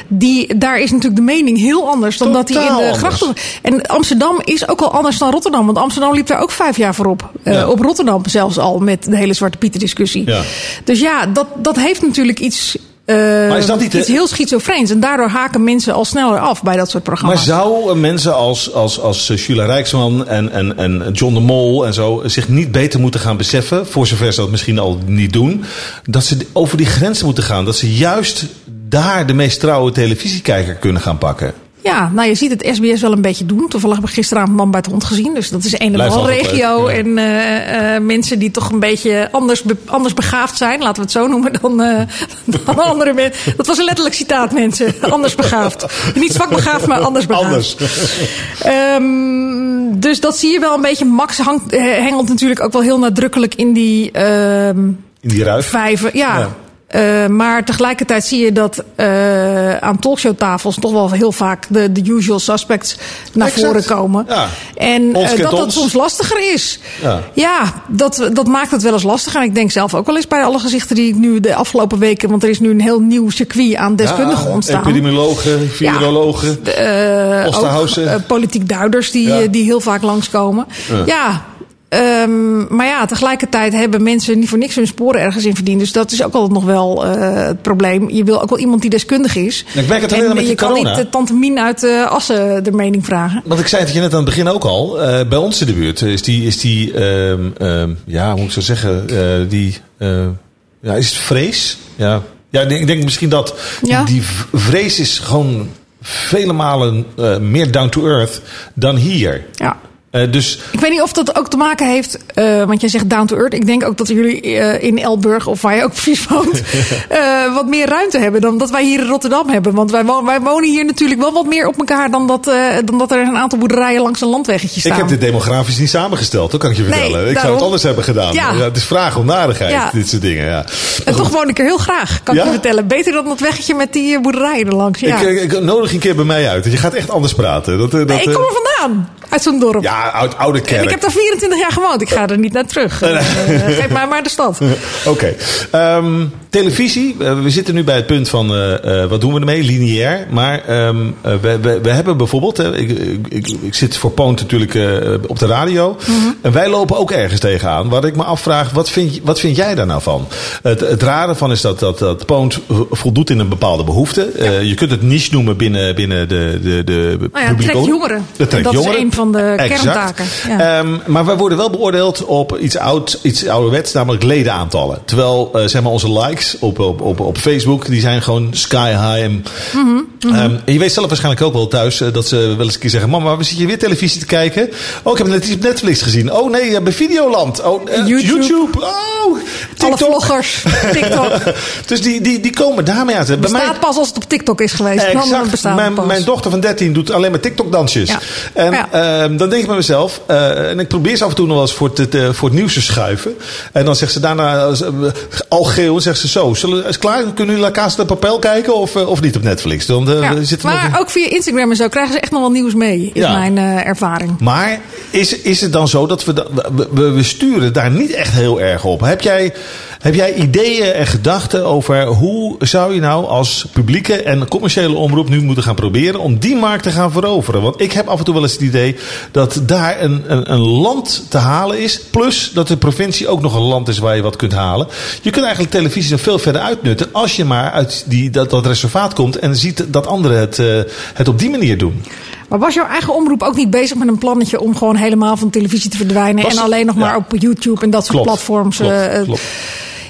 [SPEAKER 3] die, daar is natuurlijk de mening heel anders dan dat die in de grachten. En Amsterdam is ook al anders dan Rotterdam. Want Amsterdam liep daar ook vijf jaar voorop. Eh,
[SPEAKER 2] Ja.
[SPEAKER 3] Op Rotterdam zelfs al met de hele Zwarte Pieten discussie.
[SPEAKER 2] Ja.
[SPEAKER 3] Dus ja, dat, dat heeft natuurlijk iets. Eh,
[SPEAKER 2] Maar is dat niet
[SPEAKER 3] iets heel schizofreens. En daardoor haken mensen al sneller af bij dat soort
[SPEAKER 2] Maar
[SPEAKER 3] programma's.
[SPEAKER 2] zou mensen als, als, als eh, Sheila Rijksman en, en, en John de Mol en zo zich niet beter moeten gaan beseffen, voor zover ze dat misschien al niet doen, dat ze over die grenzen moeten gaan. Dat ze juist daar de meest trouwe televisiekijker kunnen gaan pakken.
[SPEAKER 3] Ja, nou je ziet het SBS wel een beetje doen. Toevallig heb ik gisteravond Man bij het Hond gezien. Dus dat is een en al regio.
[SPEAKER 2] ja.
[SPEAKER 3] En eh, mensen die toch een beetje anders, be- anders begaafd zijn. Laten we het zo noemen dan, eh, dan andere mensen. Dat was een letterlijk citaat mensen. Anders begaafd. Niet zwak begaafd, maar anders begaafd.
[SPEAKER 2] Anders.
[SPEAKER 3] Ehm, dus dat zie je wel een beetje. Max hangt, hengelt natuurlijk ook wel heel nadrukkelijk in die... ehm,
[SPEAKER 2] In die ruif.
[SPEAKER 3] vijven, ja.
[SPEAKER 2] Ja.
[SPEAKER 3] Eh, maar tegelijkertijd zie je dat eh, aan talkshowtafels toch wel heel vaak de, de usual suspects naar
[SPEAKER 2] Exact.
[SPEAKER 3] voren komen.
[SPEAKER 2] Ja.
[SPEAKER 3] En eh, dat dat soms lastiger is.
[SPEAKER 2] Ja.
[SPEAKER 3] dat, dat maakt het wel eens lastig. En ik denk zelf ook wel eens bij alle gezichten die ik nu de afgelopen weken... want er is nu een heel nieuw circuit aan deskundigen
[SPEAKER 2] Ja,
[SPEAKER 3] ontstaan.
[SPEAKER 2] Epidemiologen, virologen.
[SPEAKER 3] Ook, eh, politiek duiders die,
[SPEAKER 2] Ja.
[SPEAKER 3] die heel vaak langskomen. Ja. Ehm, maar ja, tegelijkertijd hebben mensen niet voor niks hun sporen ergens in verdiend. Dus dat is ook altijd nog wel eh, het probleem. Je wil ook wel iemand die deskundig is.
[SPEAKER 2] Ik merk het alleen
[SPEAKER 3] en
[SPEAKER 2] met
[SPEAKER 3] je
[SPEAKER 2] die
[SPEAKER 3] kan
[SPEAKER 2] corona.
[SPEAKER 3] niet de tante Mien uit uh, Assen de mening vragen.
[SPEAKER 2] Want ik zei het je net aan het begin ook al. eh, bij ons in de buurt is die, is die ehm, ehm, ja, hoe moet ik zo zeggen, eh, die, eh, ja, is het vrees? Ja, ja ik denk, misschien dat
[SPEAKER 3] Ja.
[SPEAKER 2] die vrees is gewoon vele malen eh, meer down to earth dan hier.
[SPEAKER 3] Ja.
[SPEAKER 2] Eh, dus
[SPEAKER 3] Ik weet niet of dat ook te maken heeft, uh, want jij zegt down to earth. Ik denk ook dat jullie uh, in Elburg, of waar je ook precies woont, wat meer ruimte hebben dan dat wij hier in Rotterdam hebben. Want wij, wij wonen hier natuurlijk wel wat meer op elkaar dan dat, dan dat er een aantal boerderijen langs een landweggetje staan.
[SPEAKER 2] ik heb dit demografisch niet samengesteld, dat kan ik je vertellen.
[SPEAKER 3] Nee,
[SPEAKER 2] ik zou het anders hebben gedaan.
[SPEAKER 3] Ja.
[SPEAKER 2] Ja, het is vragen om narigheid,
[SPEAKER 3] Ja.
[SPEAKER 2] dit soort dingen. Ja.
[SPEAKER 3] En toch woon ik er heel graag, kan ik je vertellen. Beter dan dat weggetje met die boerderijen erlangs. Ja.
[SPEAKER 2] Ik, ik, nodig een keer bij mij uit. Je gaat echt anders praten. Dat, eh, dat,
[SPEAKER 3] nee, ik kom er vandaan, uit zo'n dorp.
[SPEAKER 2] Ja, uit oude kerk.
[SPEAKER 3] En ik heb daar 24 jaar gewoond. Ik ga er niet naar terug. Uh, geef mij maar de stad.
[SPEAKER 2] Oké. Okay. Um, televisie. Uh, we zitten nu bij het punt van uh, wat doen we ermee? Lineair. Maar um, we, we, we, hebben bijvoorbeeld. Ik, ik, ik, ik, zit voor Poont natuurlijk op de radio. Mm -hmm. En wij lopen ook ergens tegenaan. Waar ik me afvraag, wat vind, wat vind jij daar nou van? Het, het rare van is dat, dat, dat Poont voldoet in een bepaalde behoefte. Ja. je kunt het niche noemen binnen, binnen de, de, de
[SPEAKER 3] nou ja, het trekt jongeren.
[SPEAKER 2] Het trekt
[SPEAKER 3] dat
[SPEAKER 2] jongeren.
[SPEAKER 3] Van de
[SPEAKER 2] exact.
[SPEAKER 3] kerntaken. Ja.
[SPEAKER 2] Um, maar wij worden wel beoordeeld op iets, oud, iets ouderwets, namelijk ledenaantallen. Terwijl uh, zeg maar onze likes op, op, op, op Facebook, die zijn gewoon sky high. En,
[SPEAKER 3] mm -hmm, mm -hmm.
[SPEAKER 2] Um, en je weet zelf waarschijnlijk ook wel thuis uh, dat ze wel eens een keer zeggen: Mama, we zitten je weer televisie te kijken? Oh, ik heb net iets op Netflix gezien. Oh nee, bij Videoland. Oh,
[SPEAKER 3] YouTube.
[SPEAKER 2] YouTube. Oh, TikTok.
[SPEAKER 3] Alle vloggers, TikTok.
[SPEAKER 2] dus die, die, die komen daarmee uit.
[SPEAKER 3] Het bestaat mij... pas als het op TikTok is geweest.
[SPEAKER 2] Exact. Mijn, mijn, dochter van 13 doet alleen maar TikTok-dansjes.
[SPEAKER 3] Ja.
[SPEAKER 2] En
[SPEAKER 3] ja.
[SPEAKER 2] Dan denk ik bij mezelf, uh, en ik probeer ze af en toe nog wel eens voor het, voor het nieuws te schuiven. En dan zegt ze daarna, uh, al geel, zegt ze zo, zullen, is klaar? Kunnen jullie La Casa de Papel kijken of, of niet op Netflix? Dan,
[SPEAKER 3] ja, zit maar nog... ook via Instagram en zo krijgen ze echt nog wel nieuws mee, is ja. mijn ervaring.
[SPEAKER 2] Maar is, is het dan zo dat we, we, we sturen daar niet echt heel erg op? Heb jij... Heb jij ideeën en gedachten over hoe zou je nou als publieke en commerciële omroep nu moeten gaan proberen om die markt te gaan veroveren? Want ik heb af en toe wel eens het idee dat daar een, een, een land te halen is. Plus dat de provincie ook nog een land is waar je wat kunt halen. Je kunt eigenlijk televisie nog veel verder uitnutten als je maar uit die, dat, dat reservaat komt en ziet dat anderen het, uh, het op die manier doen.
[SPEAKER 3] Maar was jouw eigen omroep ook niet bezig met een plannetje om gewoon helemaal van televisie te verdwijnen was, en alleen nog ja. maar op YouTube en dat soort
[SPEAKER 2] klopt,
[SPEAKER 3] platforms?
[SPEAKER 2] Klopt,
[SPEAKER 3] uh,
[SPEAKER 2] klopt.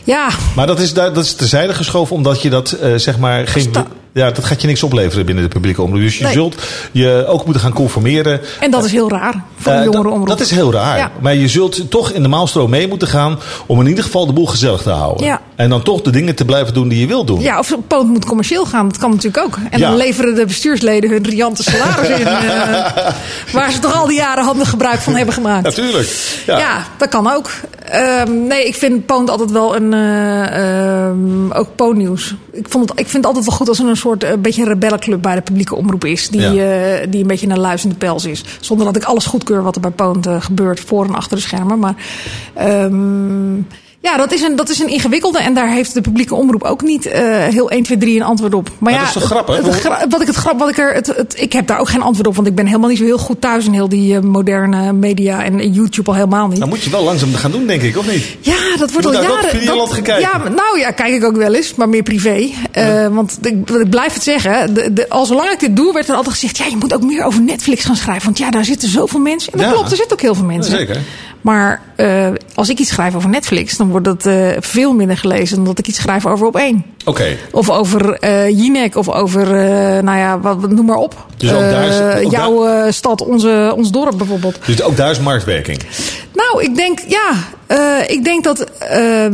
[SPEAKER 3] Ja.
[SPEAKER 2] Maar dat is, dat is terzijde geschoven omdat je dat uh, zeg maar geen. Ja, dat gaat je niks opleveren binnen de publieke omroep. Dus je nee. zult je ook moeten gaan conformeren.
[SPEAKER 3] En dat is heel raar voor een uh, jongere omroep.
[SPEAKER 2] Dat is heel raar. Ja. Maar je zult toch in de maalstroom mee moeten gaan om in ieder geval de boel gezellig te houden.
[SPEAKER 3] Ja.
[SPEAKER 2] En dan toch de dingen te blijven doen die je wilt doen.
[SPEAKER 3] Ja, of Poot moet commercieel gaan. Dat kan natuurlijk ook. En ja. dan leveren de bestuursleden hun riante salaris in. Uh, waar ze toch al die jaren handig gebruik van hebben gemaakt.
[SPEAKER 2] Natuurlijk. Ja.
[SPEAKER 3] ja, dat kan ook. Um, nee, ik vind Poont altijd wel een. Uh, um, ook Poont-nieuws. Ik, vond het, ik vind het altijd wel goed als er een soort. een beetje een rebellenclub bij de publieke omroep is. Die, ja. uh, die een beetje een luizende pels is. Zonder dat ik alles goedkeur wat er bij Poont gebeurt. voor en achter de schermen. Maar. Um, ja, dat is, een, dat is een ingewikkelde. En daar heeft de publieke omroep ook niet uh, heel 1, 2, 3 een antwoord op. Maar, ja,
[SPEAKER 2] dat is toch grappig?
[SPEAKER 3] Het, wat ik het grap, wat ik er. Het, het, ik heb daar ook geen antwoord op. Want ik ben helemaal niet zo heel goed thuis in heel die uh, moderne media en YouTube al helemaal niet.
[SPEAKER 2] Dan moet je wel langzaam gaan doen, denk ik, of niet?
[SPEAKER 3] Ja, dat wordt al jaren.
[SPEAKER 2] Dat, gekeken.
[SPEAKER 3] Ja, nou ja, kijk ik ook wel eens, maar meer privé. Uh, ja. Want ik, ik, blijf het zeggen. De, de, al zolang ik dit doe, werd er altijd gezegd: ja, je moet ook meer over Netflix gaan schrijven. Want ja, daar zitten zoveel mensen. En dat ja. klopt, er zitten ook heel veel mensen.
[SPEAKER 2] Ja, zeker.
[SPEAKER 3] Maar uh, als ik iets schrijf over Netflix, dan wordt dat uh, veel minder gelezen dan dat ik iets schrijf over op één.
[SPEAKER 2] Oké. Okay.
[SPEAKER 3] Of over uh, Jinek of over, nou ja, wat, noem maar op.
[SPEAKER 2] Dus ook daar is, ook
[SPEAKER 3] jouw daar... stad, onze, ons dorp bijvoorbeeld.
[SPEAKER 2] Dus ook daar is marktwerking?
[SPEAKER 3] Nou, ik denk, ja. Uh, ik denk dat uh,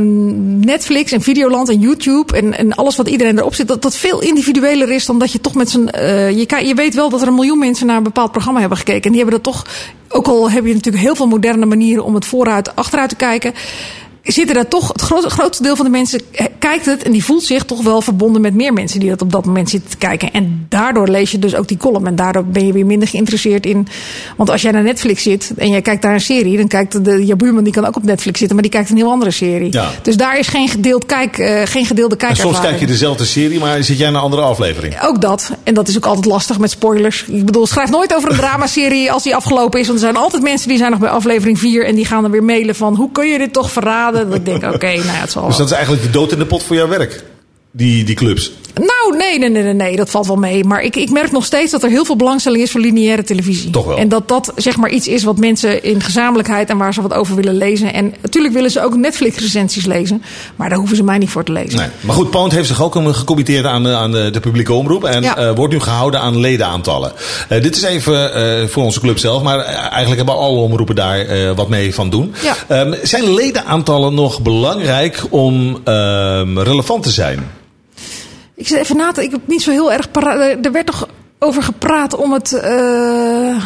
[SPEAKER 3] Netflix en Videoland en YouTube en, en alles wat iedereen erop zit, dat dat veel individueler is dan dat je toch met z'n. Uh, je, je weet wel dat er een miljoen mensen naar een bepaald programma hebben gekeken. En die hebben dat toch. Ook al heb je natuurlijk heel veel moderne manieren om het vooruit, achteruit te kijken zitten daar toch, het groot, grootste deel van de mensen kijkt het en die voelt zich toch wel verbonden met meer mensen die dat op dat moment zitten te kijken. En daardoor lees je dus ook die column en daardoor ben je weer minder geïnteresseerd in. Want als jij naar Netflix zit en jij kijkt daar een serie, dan kijkt de, je buurman die kan ook op Netflix zitten, maar die kijkt een heel andere serie.
[SPEAKER 2] Ja.
[SPEAKER 3] Dus daar is geen, gedeeld kijk, uh, geen gedeelde kijkervaring.
[SPEAKER 2] En soms kijk je dezelfde serie, maar zit jij naar een andere aflevering.
[SPEAKER 3] Ook dat. En dat is ook altijd lastig met spoilers. Ik bedoel, schrijf nooit over een dramaserie als die afgelopen is. Want er zijn altijd mensen die zijn nog bij aflevering 4 en die gaan dan weer mailen van hoe kun je dit toch verraden? Dat ik denk, oké. Okay, nou ja, het zal
[SPEAKER 2] dus dat is eigenlijk de dood in de pot voor jouw werk? Die, die clubs?
[SPEAKER 3] Nou, nee, nee, nee, nee, dat valt wel mee. Maar ik, ik merk nog steeds dat er heel veel belangstelling is voor lineaire televisie.
[SPEAKER 2] Toch wel.
[SPEAKER 3] En dat dat zeg maar iets is wat mensen in gezamenlijkheid en waar ze wat over willen lezen. En natuurlijk willen ze ook Netflix-recensies lezen. Maar daar hoeven ze mij niet voor te lezen.
[SPEAKER 2] Nee. Maar goed, Pound heeft zich ook gecommitteerd aan, de, aan de, de publieke omroep. En ja. uh, wordt nu gehouden aan ledenaantallen. Uh, dit is even uh, voor onze club zelf. Maar eigenlijk hebben alle omroepen daar wat mee van doen.
[SPEAKER 3] Ja.
[SPEAKER 2] Um, zijn ledenaantallen nog belangrijk om um, relevant te zijn?
[SPEAKER 3] Ik zit even na te ik heb niet zo heel erg paraat. Er werd toch over gepraat om het. Uh,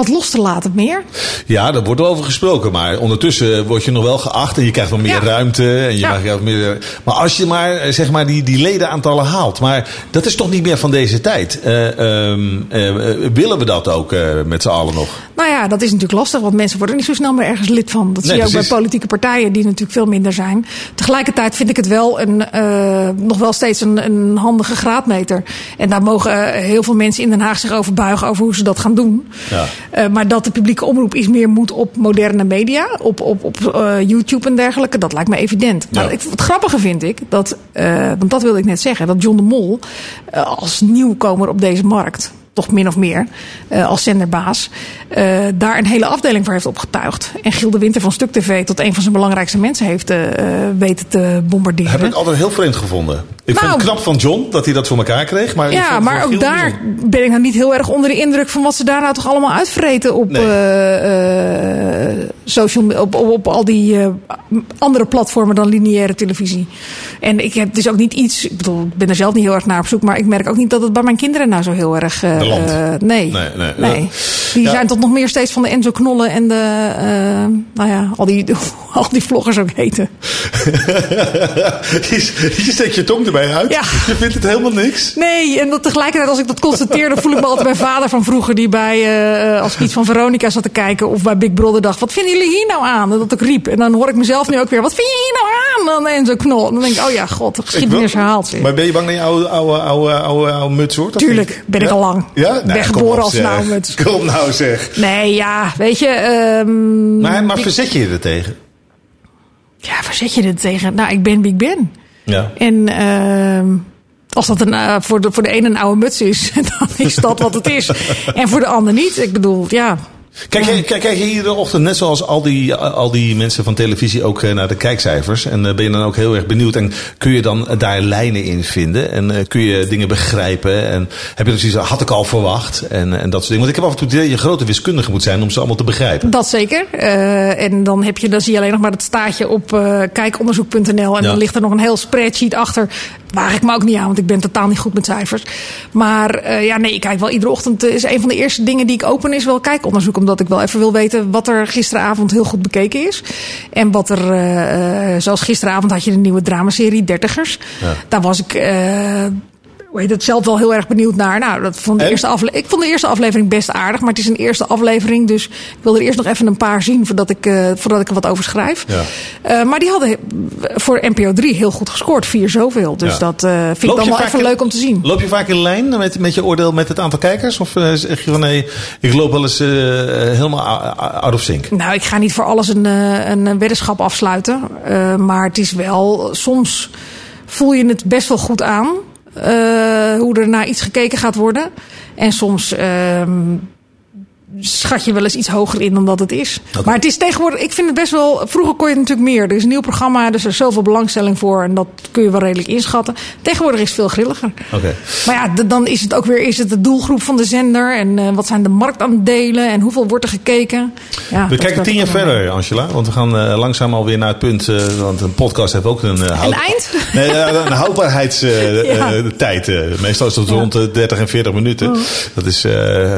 [SPEAKER 3] wat los te laten meer?
[SPEAKER 2] Ja, daar wordt wel over gesproken. Maar ondertussen word je nog wel geacht en je krijgt wel meer ja. ruimte. En je ja. krijgt meer, maar als je maar, zeg maar die, die ledenaantallen haalt. Maar dat is toch niet meer van deze tijd. Uh, um, uh, willen we dat ook met z'n allen nog?
[SPEAKER 3] Nou ja, dat is natuurlijk lastig. Want mensen worden niet zo snel meer ergens lid van. Dat nee, zie je ook bij politieke partijen die natuurlijk veel minder zijn. Tegelijkertijd vind ik het wel een, nog wel steeds een, een handige graadmeter. En daar mogen heel veel mensen in Den Haag zich over buigen. Over hoe ze dat gaan doen.
[SPEAKER 2] Ja.
[SPEAKER 3] Uh, maar dat de publieke omroep iets meer moet op moderne media, op, op, op uh, YouTube en dergelijke, dat lijkt me evident.
[SPEAKER 2] Ja.
[SPEAKER 3] Maar ik, het grappige vind ik, dat, uh, want dat wilde ik net zeggen, dat John de Mol als nieuwkomer op deze markt toch min of meer, als zenderbaas, daar een hele afdeling voor heeft opgetuigd. En Giel de Winter van Stuk TV tot een van zijn belangrijkste mensen heeft weten te bombarderen.
[SPEAKER 2] Heb ik altijd heel vreemd gevonden. Ik
[SPEAKER 3] Nou,
[SPEAKER 2] vond het knap van John dat hij dat voor elkaar kreeg. Maar
[SPEAKER 3] Ja, maar ook daar ben ik nou niet heel erg onder de indruk van wat ze daar nou toch allemaal uitvreten op,
[SPEAKER 2] Nee.
[SPEAKER 3] eh, eh, social, op, op, op al die eh, andere platformen dan lineaire televisie. En ik heb het is ook niet iets, ik bedoel, ik ben er zelf niet heel erg naar op zoek, maar ik merk ook niet dat het bij mijn kinderen nou zo heel erg. eh, nee.
[SPEAKER 2] Nee, nee.
[SPEAKER 3] Die
[SPEAKER 2] Ja.
[SPEAKER 3] zijn tot nog meer steeds van de Enzo Knollen en de, nou ja, al die, al die vloggers ook heten.
[SPEAKER 2] je steekt je tong erbij uit.
[SPEAKER 3] Ja.
[SPEAKER 2] Je vindt het helemaal niks.
[SPEAKER 3] Nee, en dat tegelijkertijd als ik dat constateer, dan voel ik me altijd mijn vader van vroeger die bij, eh, als ik iets van Veronica zat te kijken of bij Big Brother dacht, wat vinden jullie hier nou aan? Dat ik riep. En dan hoor ik mezelf nu ook weer, wat vind je hier nou aan? En zo knol. En dan denk ik, oh ja, god, de geschiedenis herhaalt zich.
[SPEAKER 2] Maar ben je bang dat je oude, oude, oude, oude, oude muts of
[SPEAKER 3] Tuurlijk,
[SPEAKER 2] niet?
[SPEAKER 3] ben ik al lang.
[SPEAKER 2] Ja? Kom
[SPEAKER 3] geboren als oude muts.
[SPEAKER 2] Kom nou zeg.
[SPEAKER 3] Nee, ja, weet je. ehm,
[SPEAKER 2] Maar, maar
[SPEAKER 3] ik-
[SPEAKER 2] verzet je je er tegen?
[SPEAKER 3] ja, verzet je het tegen? Nou, ik ben wie ik ben. En ehm, als dat een, eh, voor, de, voor de ene een oude muts is, dan is dat wat het is. En voor de ander niet. Ik bedoel, ja.
[SPEAKER 2] Kijk, kijk, kijk je iedere ochtend, net zoals al die, al die mensen van televisie, ook eh, naar de kijkcijfers. En eh, ben je dan ook heel erg benieuwd. En kun je dan daar lijnen in vinden? En eh, kun je dingen begrijpen? En heb je dus iets, had ik al verwacht? En, en dat soort dingen. Want ik heb af en toe het idee dat je grote wiskundige moet zijn om ze allemaal te begrijpen.
[SPEAKER 3] Dat zeker. Eh, en dan, heb je, dan zie je alleen nog maar het staatje op eh, kijkonderzoek.nl. En
[SPEAKER 2] Ja.
[SPEAKER 3] dan ligt er nog een heel spreadsheet achter. Waar ik me ook niet aan, want ik ben totaal niet goed met cijfers. Maar eh, ja, nee, ik kijk wel iedere ochtend. eh, is een van de eerste dingen die ik open is wel kijkonderzoek. Omdat ik wel even wil weten wat er gisteravond heel goed bekeken is. En wat er, eh, eh, zoals gisteravond had je de nieuwe dramaserie Dertigers.
[SPEAKER 2] Ja.
[SPEAKER 3] Daar was ik... hoe heet het, zelf wel heel erg benieuwd naar. Nou, dat vond de
[SPEAKER 2] En?
[SPEAKER 3] eerste ik vond de eerste aflevering best aardig. Maar het is een eerste aflevering. Dus ik wil er eerst nog even een paar zien voordat ik, eh, voordat ik er wat over schrijf.
[SPEAKER 2] Ja.
[SPEAKER 3] Eh, maar die hadden voor NPO 3 heel goed gescoord. Vier zoveel. Dus
[SPEAKER 2] Ja.
[SPEAKER 3] dat eh, vind
[SPEAKER 2] Loop
[SPEAKER 3] ik dan wel even
[SPEAKER 2] in-
[SPEAKER 3] leuk om te zien.
[SPEAKER 2] Loop je vaak in lijn met, met je oordeel met het aantal kijkers? Of zeg je van nee, ik loop wel eens helemaal out of sync?
[SPEAKER 3] Nou, ik ga niet voor alles een, een weddenschap afsluiten. Maar het is wel, soms voel je het best wel goed aan. Eh, hoe er naar iets gekeken gaat worden. En soms ehm, schat je wel eens iets hoger in dan dat het is. Maar het is tegenwoordig, ik vind het best wel. Vroeger kon je het natuurlijk meer. Er is een nieuw programma, dus er is zoveel belangstelling voor. En dat kun je wel redelijk inschatten. Tegenwoordig is het veel grilliger.
[SPEAKER 2] Oké.
[SPEAKER 3] Maar ja, dan is het ook weer is het de doelgroep van de zender. En eh, wat zijn de marktaandelen en hoeveel wordt er gekeken. Ja,
[SPEAKER 2] We kijken tien jaar verder, Angela. Want we gaan eh, langzaam alweer naar het punt. eh, want een podcast heeft ook een, houd-
[SPEAKER 3] eind?
[SPEAKER 2] Nee, eh, een houdbaarheidstijd.
[SPEAKER 3] Ja.
[SPEAKER 2] meestal is dat
[SPEAKER 3] Ja.
[SPEAKER 2] rond de 30 en 40 minuten. Dat is,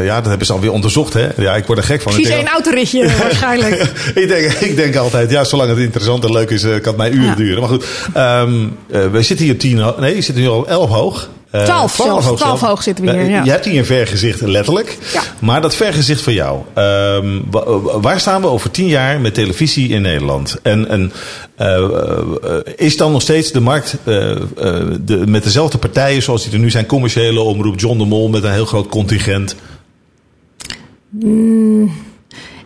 [SPEAKER 2] ja, dat hebben ze alweer onderzocht. Hè? Ja, ik word er gek van.
[SPEAKER 3] Precies één autoritje waarschijnlijk.
[SPEAKER 2] ik, denk, ik denk altijd, ja, zolang het interessant en leuk is, eh, kan het mij uren
[SPEAKER 3] Ja.
[SPEAKER 2] duren. Maar goed, ehm, eh, we zitten hier tien, nee, je zit hier al elf hoog. Eh,
[SPEAKER 3] Twaalf
[SPEAKER 2] hoog
[SPEAKER 3] twaalf hoog zitten we hier, ja.
[SPEAKER 2] Je hebt hier een vergezicht, letterlijk.
[SPEAKER 3] Ja.
[SPEAKER 2] Maar dat vergezicht van jou, ehm, wa- waar staan we over tien jaar met televisie in Nederland? En, en is dan nog steeds de markt de, met dezelfde partijen zoals die er nu zijn, commerciële omroep, John de Mol met een heel groot contingent?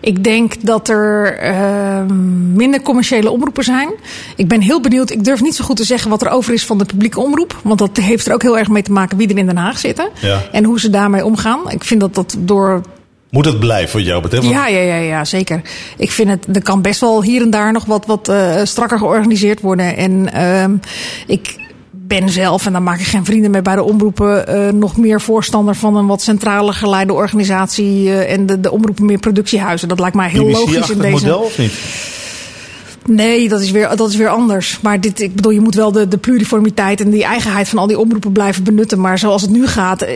[SPEAKER 3] Ik denk dat er ehm, minder commerciële omroepen zijn. Ik ben heel benieuwd. Ik durf niet zo goed te zeggen wat er over is van de publieke omroep. Want dat heeft er ook heel erg mee te maken wie er in Den Haag zitten.
[SPEAKER 2] Ja.
[SPEAKER 3] En hoe ze daarmee omgaan. Ik vind dat dat door
[SPEAKER 2] Moet het blijven wat jou betreft?
[SPEAKER 3] Ja, ja, ja, ja, zeker. Ik vind het, er kan best wel hier en daar nog wat, wat eh, strakker georganiseerd worden. En ehm, ik ben zelf, en daar maak ik geen vrienden mee bij de omroepen, eh, nog meer voorstander van een wat centrale geleide organisatie eh, en de, de omroepen meer productiehuizen. Dat lijkt mij heel logisch in deze.
[SPEAKER 2] model of niet?
[SPEAKER 3] Nee, dat is weer, dat is weer anders. Maar dit, ik bedoel, je moet wel de, de pluriformiteit en die eigenheid van al die omroepen blijven benutten. Maar zoals het nu gaat, eh,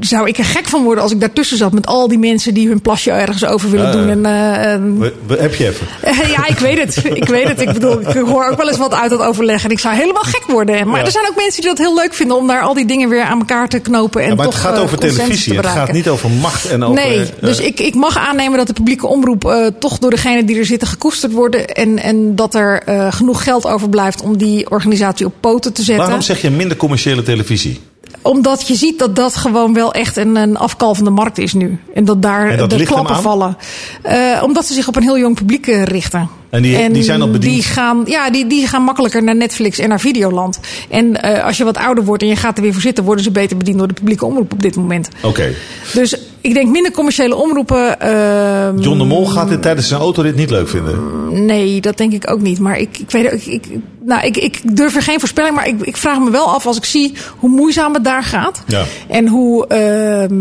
[SPEAKER 3] zou ik er gek van worden als ik daartussen zat met al die mensen die hun plasje ergens over willen
[SPEAKER 2] Ja,
[SPEAKER 3] doen. En, eh, en-
[SPEAKER 2] We- we- Heb je even?
[SPEAKER 3] Ja, ik weet het. Ik weet het. Ik bedoel, ik hoor ook wel eens wat uit dat overleg. En ik zou helemaal gek worden. Maar
[SPEAKER 2] Ja.
[SPEAKER 3] er zijn ook mensen die dat heel leuk vinden om daar al die dingen weer aan elkaar te knopen. En
[SPEAKER 2] Ja, maar
[SPEAKER 3] toch,
[SPEAKER 2] het gaat
[SPEAKER 3] eh,
[SPEAKER 2] over
[SPEAKER 3] consensus
[SPEAKER 2] televisie.
[SPEAKER 3] te
[SPEAKER 2] Het gaat niet over macht en over.
[SPEAKER 3] Nee, dus ik, ik mag aannemen dat de publieke omroep toch door degenen die er zitten gekoesterd worden. En, en dat er eh, genoeg geld overblijft om die organisatie op poten te zetten.
[SPEAKER 2] Waarom zeg je minder commerciële televisie?
[SPEAKER 3] Omdat je ziet dat dat gewoon wel echt een, een afkalvende markt is nu. En dat daar
[SPEAKER 2] En dat
[SPEAKER 3] de klappen vallen. Eh, omdat ze zich op een heel jong publiek eh, richten.
[SPEAKER 2] En die, die zijn al bediend?
[SPEAKER 3] Die gaan, ja, die, die gaan makkelijker naar Netflix en naar Videoland. En uh, als je wat ouder wordt en je gaat er weer voor zitten, worden ze beter bediend door de publieke omroep op dit moment.
[SPEAKER 2] Oké.
[SPEAKER 3] Dus ik denk minder commerciële omroepen. Uh,
[SPEAKER 2] John de Mol gaat dit tijdens zijn autorit niet leuk vinden.
[SPEAKER 3] Nee, dat denk ik ook niet. Maar ik, ik weet ik, ik, nou, ik, ik durf er geen voorspelling, maar ik, ik vraag me wel af als ik zie hoe moeizaam het daar gaat.
[SPEAKER 2] Ja.
[SPEAKER 3] En hoe uh,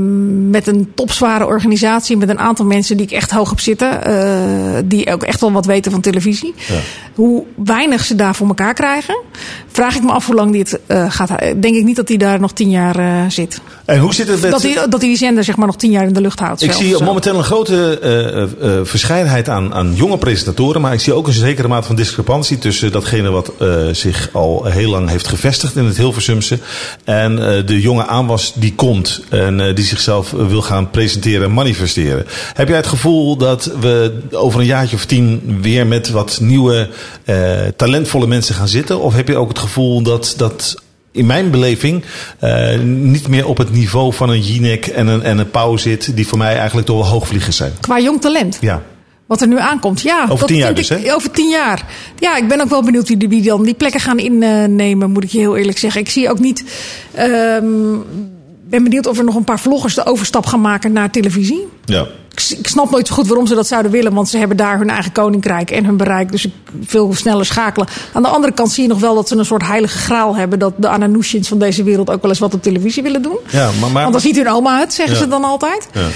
[SPEAKER 3] met een topzware organisatie, met een aantal mensen die ik echt hoog op zitten, uh, die ook echt wel wat weten van televisie,
[SPEAKER 2] ja.
[SPEAKER 3] hoe weinig ze daar voor elkaar krijgen. Vraag ik me af hoe lang dit uh, gaat. Denk ik niet dat hij daar nog tien jaar uh, zit.
[SPEAKER 2] En hoe zit het met...
[SPEAKER 3] Dat hij, dat hij die zender zeg maar nog tien jaar in de lucht houdt.
[SPEAKER 2] Ik
[SPEAKER 3] zelf,
[SPEAKER 2] zie
[SPEAKER 3] zo.
[SPEAKER 2] momenteel een grote uh, verscheidenheid aan, aan jonge presentatoren. Maar ik zie ook een zekere mate van discrepantie tussen datgene wat zich al heel lang heeft gevestigd in het Hilversumse. En de jonge aanwas die komt en die zichzelf wil gaan presenteren en manifesteren. Heb jij het gevoel dat we over een jaartje of tien weer met wat nieuwe talentvolle mensen gaan zitten? Of heb je ook het gevoel dat dat in mijn beleving uh, niet meer op het niveau van een Jinek en een, en een Pauw zit, die voor mij eigenlijk toch wel hoogvliegers zijn.
[SPEAKER 3] Qua jong talent?
[SPEAKER 2] Ja.
[SPEAKER 3] Wat er nu aankomt. Ja,
[SPEAKER 2] over
[SPEAKER 3] dat
[SPEAKER 2] tien jaar dus, hè?
[SPEAKER 3] Over tien jaar. Ja, ik ben ook wel benieuwd wie, wie dan die plekken gaan innemen, moet ik je heel eerlijk zeggen. Ik zie ook niet. Um, ben benieuwd of er nog een paar vloggers de overstap gaan maken naar televisie.
[SPEAKER 2] Ja.
[SPEAKER 3] Ik snap nooit zo goed waarom ze dat zouden willen, want ze hebben daar hun eigen koninkrijk en hun bereik. Dus ik veel sneller schakelen. Aan de andere kant zie je nog wel dat ze een soort heilige graal hebben. Dat de Ananoushins van deze wereld ook wel eens wat op televisie willen doen.
[SPEAKER 2] Ja, maar, maar,
[SPEAKER 3] want dan ziet hun oma het, zeggen
[SPEAKER 2] ja.
[SPEAKER 3] ze dan altijd.
[SPEAKER 2] Ja.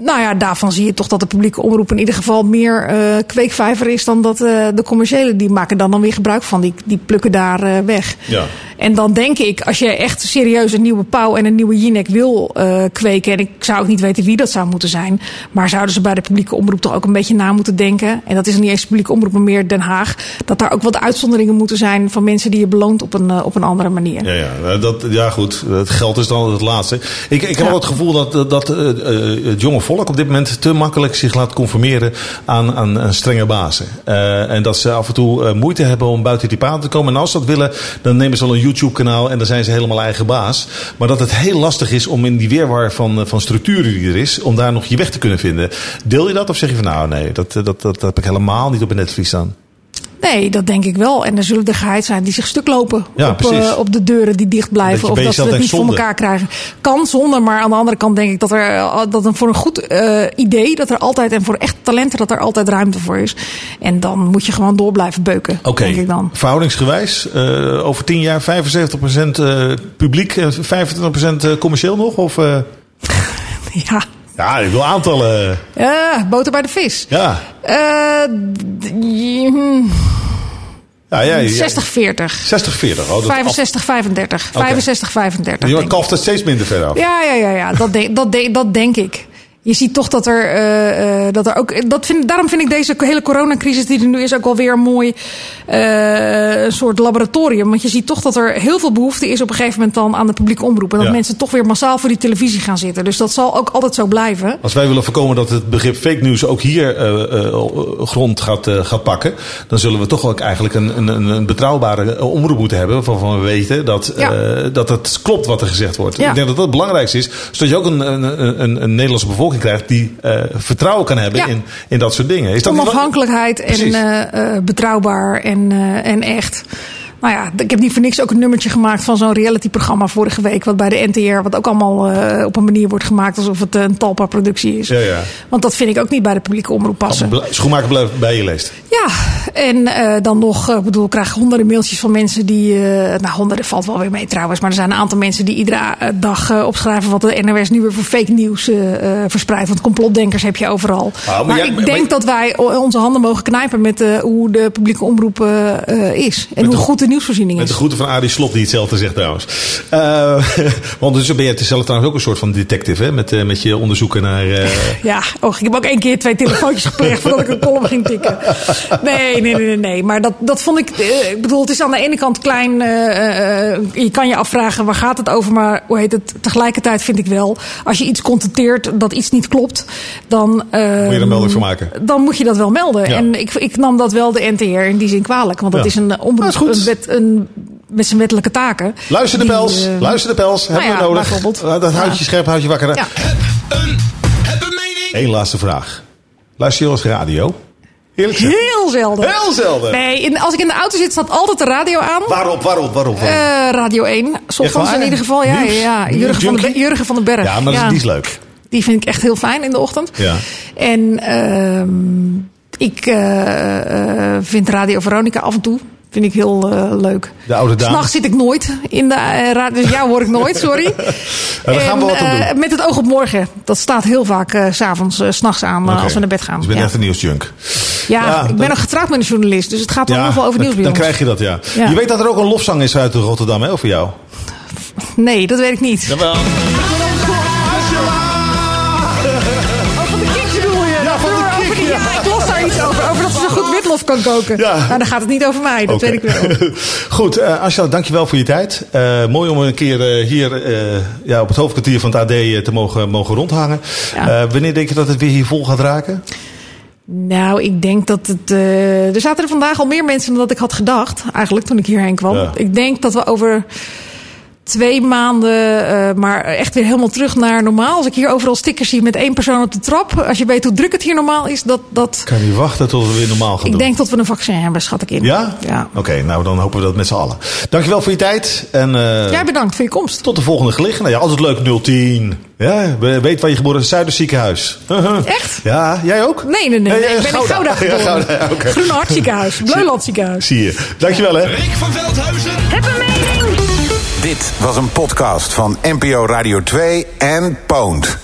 [SPEAKER 3] Nou ja, daarvan zie je toch dat de publieke omroep in ieder geval meer uh, kweekvijver is dan dat uh, de commerciële. Die maken dan dan weer gebruik van. Die, die plukken daar uh, weg.
[SPEAKER 2] Ja.
[SPEAKER 3] En dan denk ik, als je echt serieus een nieuwe Pauw en een nieuwe Jinek wil kweken. En ik zou ook niet weten wie dat zou moeten zijn. Maar zouden ze bij de publieke omroep toch ook een beetje na moeten denken. En dat is niet eens de publieke omroep, maar meer Den Haag. Dat daar ook wat uitzonderingen moeten zijn van mensen die je beloont op een, op een andere manier.
[SPEAKER 2] Ja, ja, dat, ja, goed. Het geld is dan het laatste. Ik, ik heb ja. wel het gevoel dat, dat het jonge volk op dit moment te makkelijk zich laat conformeren aan, aan, strenge bazen. en dat ze af en toe moeite hebben om buiten die paden te komen. En als ze dat willen, dan nemen ze al een YouTube-kanaal en dan zijn ze helemaal eigen baas. Maar dat het heel lastig is om in die weerwar van, van structuren die er is, om daar nog je weg te kunnen vinden. Deel je dat of zeg je van nou nee, dat, dat, dat, dat heb ik helemaal niet op een netvlies staan?
[SPEAKER 3] Nee, dat denk ik wel. En er zullen er geheid zijn die zich stuk lopen
[SPEAKER 2] ja,
[SPEAKER 3] op, uh, op de deuren die dicht blijven.
[SPEAKER 2] Dat
[SPEAKER 3] of dat ze het niet zonde. voor elkaar krijgen. Kan zonder, maar aan de andere kant denk ik dat er dat er voor een goed uh, idee, dat er altijd en voor echt talenten, dat er altijd ruimte voor is. En dan moet je gewoon door blijven beuken.
[SPEAKER 2] Oké,
[SPEAKER 3] okay.
[SPEAKER 2] verhoudingsgewijs, uh, over tien jaar 75% publiek en 25% commercieel nog? Of,
[SPEAKER 3] ja.
[SPEAKER 2] Ja, ik wil aantallen.
[SPEAKER 3] Ja, boter bij de vis.
[SPEAKER 2] Ja.
[SPEAKER 3] Uh,
[SPEAKER 2] ja.
[SPEAKER 3] 60, 40.
[SPEAKER 2] 60, 40. Oh,
[SPEAKER 3] 65, 35. Okay. 65, 35.
[SPEAKER 2] Je kalft het steeds minder ver af.
[SPEAKER 3] Ja, ja, ja, ja. Dat, de, dat, de, dat denk ik. Je ziet toch dat er, uh, dat er ook. Dat vind, daarom vind ik deze hele coronacrisis die er nu is ook wel weer een mooi uh, soort laboratorium. Want je ziet toch dat er heel veel behoefte is op een gegeven moment dan aan de publieke omroep. En dat
[SPEAKER 2] ja.
[SPEAKER 3] mensen toch weer massaal voor die televisie gaan zitten. Dus dat zal ook altijd zo blijven.
[SPEAKER 2] Als wij willen voorkomen dat het begrip fake news ook hier grond gaat, gaat pakken. Dan zullen we toch ook eigenlijk een, een, een betrouwbare omroep moeten hebben. Waarvan we weten dat, ja. dat het klopt wat er gezegd wordt.
[SPEAKER 3] Ja.
[SPEAKER 2] Ik denk dat dat het belangrijkste is. Zodat je ook een, een, een, een Nederlandse bevolking krijgt die uh, vertrouwen kan hebben
[SPEAKER 3] ja.
[SPEAKER 2] in, in dat soort dingen. Is dat
[SPEAKER 3] Onafhankelijkheid en uh, betrouwbaar en, en echt. Nou ja, ik heb niet voor niks ook een nummertje gemaakt van zo'n realityprogramma vorige week. Wat bij de NTR, wat ook allemaal uh, op een manier wordt gemaakt alsof het een Talpa-productie is.
[SPEAKER 2] Ja, ja.
[SPEAKER 3] Want dat vind ik ook niet bij de publieke omroep passen.
[SPEAKER 2] Schoenmaker blijft bij je leest.
[SPEAKER 3] Ja, en uh, dan nog, ik uh, bedoel, ik krijg honderden mailtjes van mensen die. nou, honderden valt wel weer mee trouwens. Maar er zijn een aantal mensen die iedere dag opschrijven wat de NOS nu weer voor fake nieuws verspreidt. Want complotdenkers heb je overal.
[SPEAKER 2] Ah, maar,
[SPEAKER 3] ik
[SPEAKER 2] maar,
[SPEAKER 3] denk
[SPEAKER 2] maar,
[SPEAKER 3] dat wij onze handen mogen knijpen met hoe de publieke omroep is. En hoe goed de nieuwsvoorziening
[SPEAKER 2] Met
[SPEAKER 3] is.
[SPEAKER 2] de groeten van Arie Slot die hetzelfde zegt trouwens. Uh, want dus ben je zelf trouwens ook een soort van detective hè? Met, uh, met je onderzoeken naar... Uh...
[SPEAKER 3] Ja, oh, ik heb ook één keer twee telefoontjes gepleegd voordat ik een column ging tikken. Nee, nee, nee, nee. Maar dat, dat vond ik... Ik bedoel, het is aan de ene kant klein... je kan je afvragen, waar gaat het over? Maar hoe heet het? Tegelijkertijd vind ik wel... Als je iets constateert dat iets niet klopt... Dan...
[SPEAKER 2] moet je er melding van maken?
[SPEAKER 3] Dan moet je dat wel melden.
[SPEAKER 2] Ja.
[SPEAKER 3] En ik, ik nam dat wel de NTR in die zin kwalijk. Want dat
[SPEAKER 2] Ja.
[SPEAKER 3] is een.
[SPEAKER 2] Dat is goed.
[SPEAKER 3] Een wet, een, met zijn wettelijke taken.
[SPEAKER 2] Luister de pels,
[SPEAKER 3] eh,
[SPEAKER 2] luister de pels. Hebben
[SPEAKER 3] nou
[SPEAKER 2] we
[SPEAKER 3] ja,
[SPEAKER 2] nodig.
[SPEAKER 3] bijvoorbeeld.
[SPEAKER 2] Uh, dat houdt je
[SPEAKER 3] Ja.
[SPEAKER 2] scherp, houdt je wakker.
[SPEAKER 3] Ja.
[SPEAKER 6] Heb een, heb een mening.
[SPEAKER 2] Eén laatste vraag. Luister je wel eens radio? Eerlijk gezegd.
[SPEAKER 3] Heel zelden.
[SPEAKER 2] Heel zelden.
[SPEAKER 3] Nee, in, als ik in de auto zit, staat altijd de radio aan.
[SPEAKER 2] Waarop, waarop, waarop?
[SPEAKER 3] Eh, radio 1.
[SPEAKER 2] Echt
[SPEAKER 3] Soms in ieder geval. Ja,
[SPEAKER 2] Nieuws?
[SPEAKER 3] ja. Jurgen, van de? Jurgen van den Berg.
[SPEAKER 2] ja, maar dat is, die is leuk.
[SPEAKER 3] Die vind ik echt heel fijn in de ochtend.
[SPEAKER 2] Ja.
[SPEAKER 3] En ehm, ik eh, eh, vind Radio Veronica af en toe. Vind ik heel eh, leuk.
[SPEAKER 2] De oude dame.
[SPEAKER 3] S'nachts zit ik nooit in de eh, radio. Dus jou hoor ik nooit, sorry.
[SPEAKER 2] daar gaan we wat
[SPEAKER 3] eh,
[SPEAKER 2] doen.
[SPEAKER 3] met het oog op morgen. Dat staat heel vaak eh, s s'avonds, eh, s'nachts aan eh, als we naar bed gaan.
[SPEAKER 2] Dus je bent
[SPEAKER 3] ja.
[SPEAKER 2] echt een nieuwsjunk.
[SPEAKER 3] Ja,
[SPEAKER 2] Ja,
[SPEAKER 3] ik ben nog getrouwd met een journalist. Dus het gaat wel heel veel over
[SPEAKER 2] dan,
[SPEAKER 3] nieuws bij
[SPEAKER 2] dan
[SPEAKER 3] ons.
[SPEAKER 2] krijg je dat, ja.
[SPEAKER 3] Ja.
[SPEAKER 2] Je weet dat er ook een lofzang is uit Rotterdam, hè, over jou?
[SPEAKER 3] Nee, dat weet ik niet.
[SPEAKER 2] Jawel.
[SPEAKER 3] Witlof kan koken.
[SPEAKER 2] Ja.
[SPEAKER 3] Nou, dan gaat het niet over mij. Dat weet ik wel.
[SPEAKER 2] Goed, Angela, dankjewel voor je tijd. Eh, mooi om een keer eh, hier ja, op het hoofdkwartier van het AD te mogen, mogen rondhangen.
[SPEAKER 3] Ja.
[SPEAKER 2] Wanneer denk je dat het weer hier vol gaat raken?
[SPEAKER 3] Nou, ik denk dat het. er zaten er vandaag al meer mensen dan dat ik had gedacht. Eigenlijk toen ik hierheen kwam.
[SPEAKER 2] Ja.
[SPEAKER 3] Ik denk dat we over twee maanden. eh, maar echt weer helemaal terug naar normaal. Als ik hier overal stickers zie met één persoon op de trap. Als je weet hoe druk het hier normaal is. Dat, dat,
[SPEAKER 2] Ik kan niet wachten tot we weer normaal gaan
[SPEAKER 3] ik
[SPEAKER 2] doen.
[SPEAKER 3] denk dat we een vaccin hebben, schat ik in.
[SPEAKER 2] Ja?
[SPEAKER 3] Ja.
[SPEAKER 2] Oké, nou dan hopen we dat met z'n allen. Dankjewel voor je tijd. En, eh,
[SPEAKER 3] Jij bedankt voor je komst.
[SPEAKER 2] Tot de volgende gelegenheid. Ja, altijd leuk 010. Ja, we- weet waar je geboren is. Zuiderziekenhuis.
[SPEAKER 3] Echt?
[SPEAKER 2] Ja, jij ook?
[SPEAKER 3] Nee, nee, nee.
[SPEAKER 2] Ja,
[SPEAKER 3] nee.
[SPEAKER 2] ja,
[SPEAKER 3] ik ben in Gouda.
[SPEAKER 2] Ja,
[SPEAKER 3] geboren.
[SPEAKER 2] Gouda, ja, oké.
[SPEAKER 3] Groene Hartziekenhuis. Bleuland ziekenhuis.
[SPEAKER 2] Zie je. Dankjewel hè.
[SPEAKER 6] Rick van Veldhuizen.
[SPEAKER 1] Dit was een podcast van NPO Radio 2 en Poont.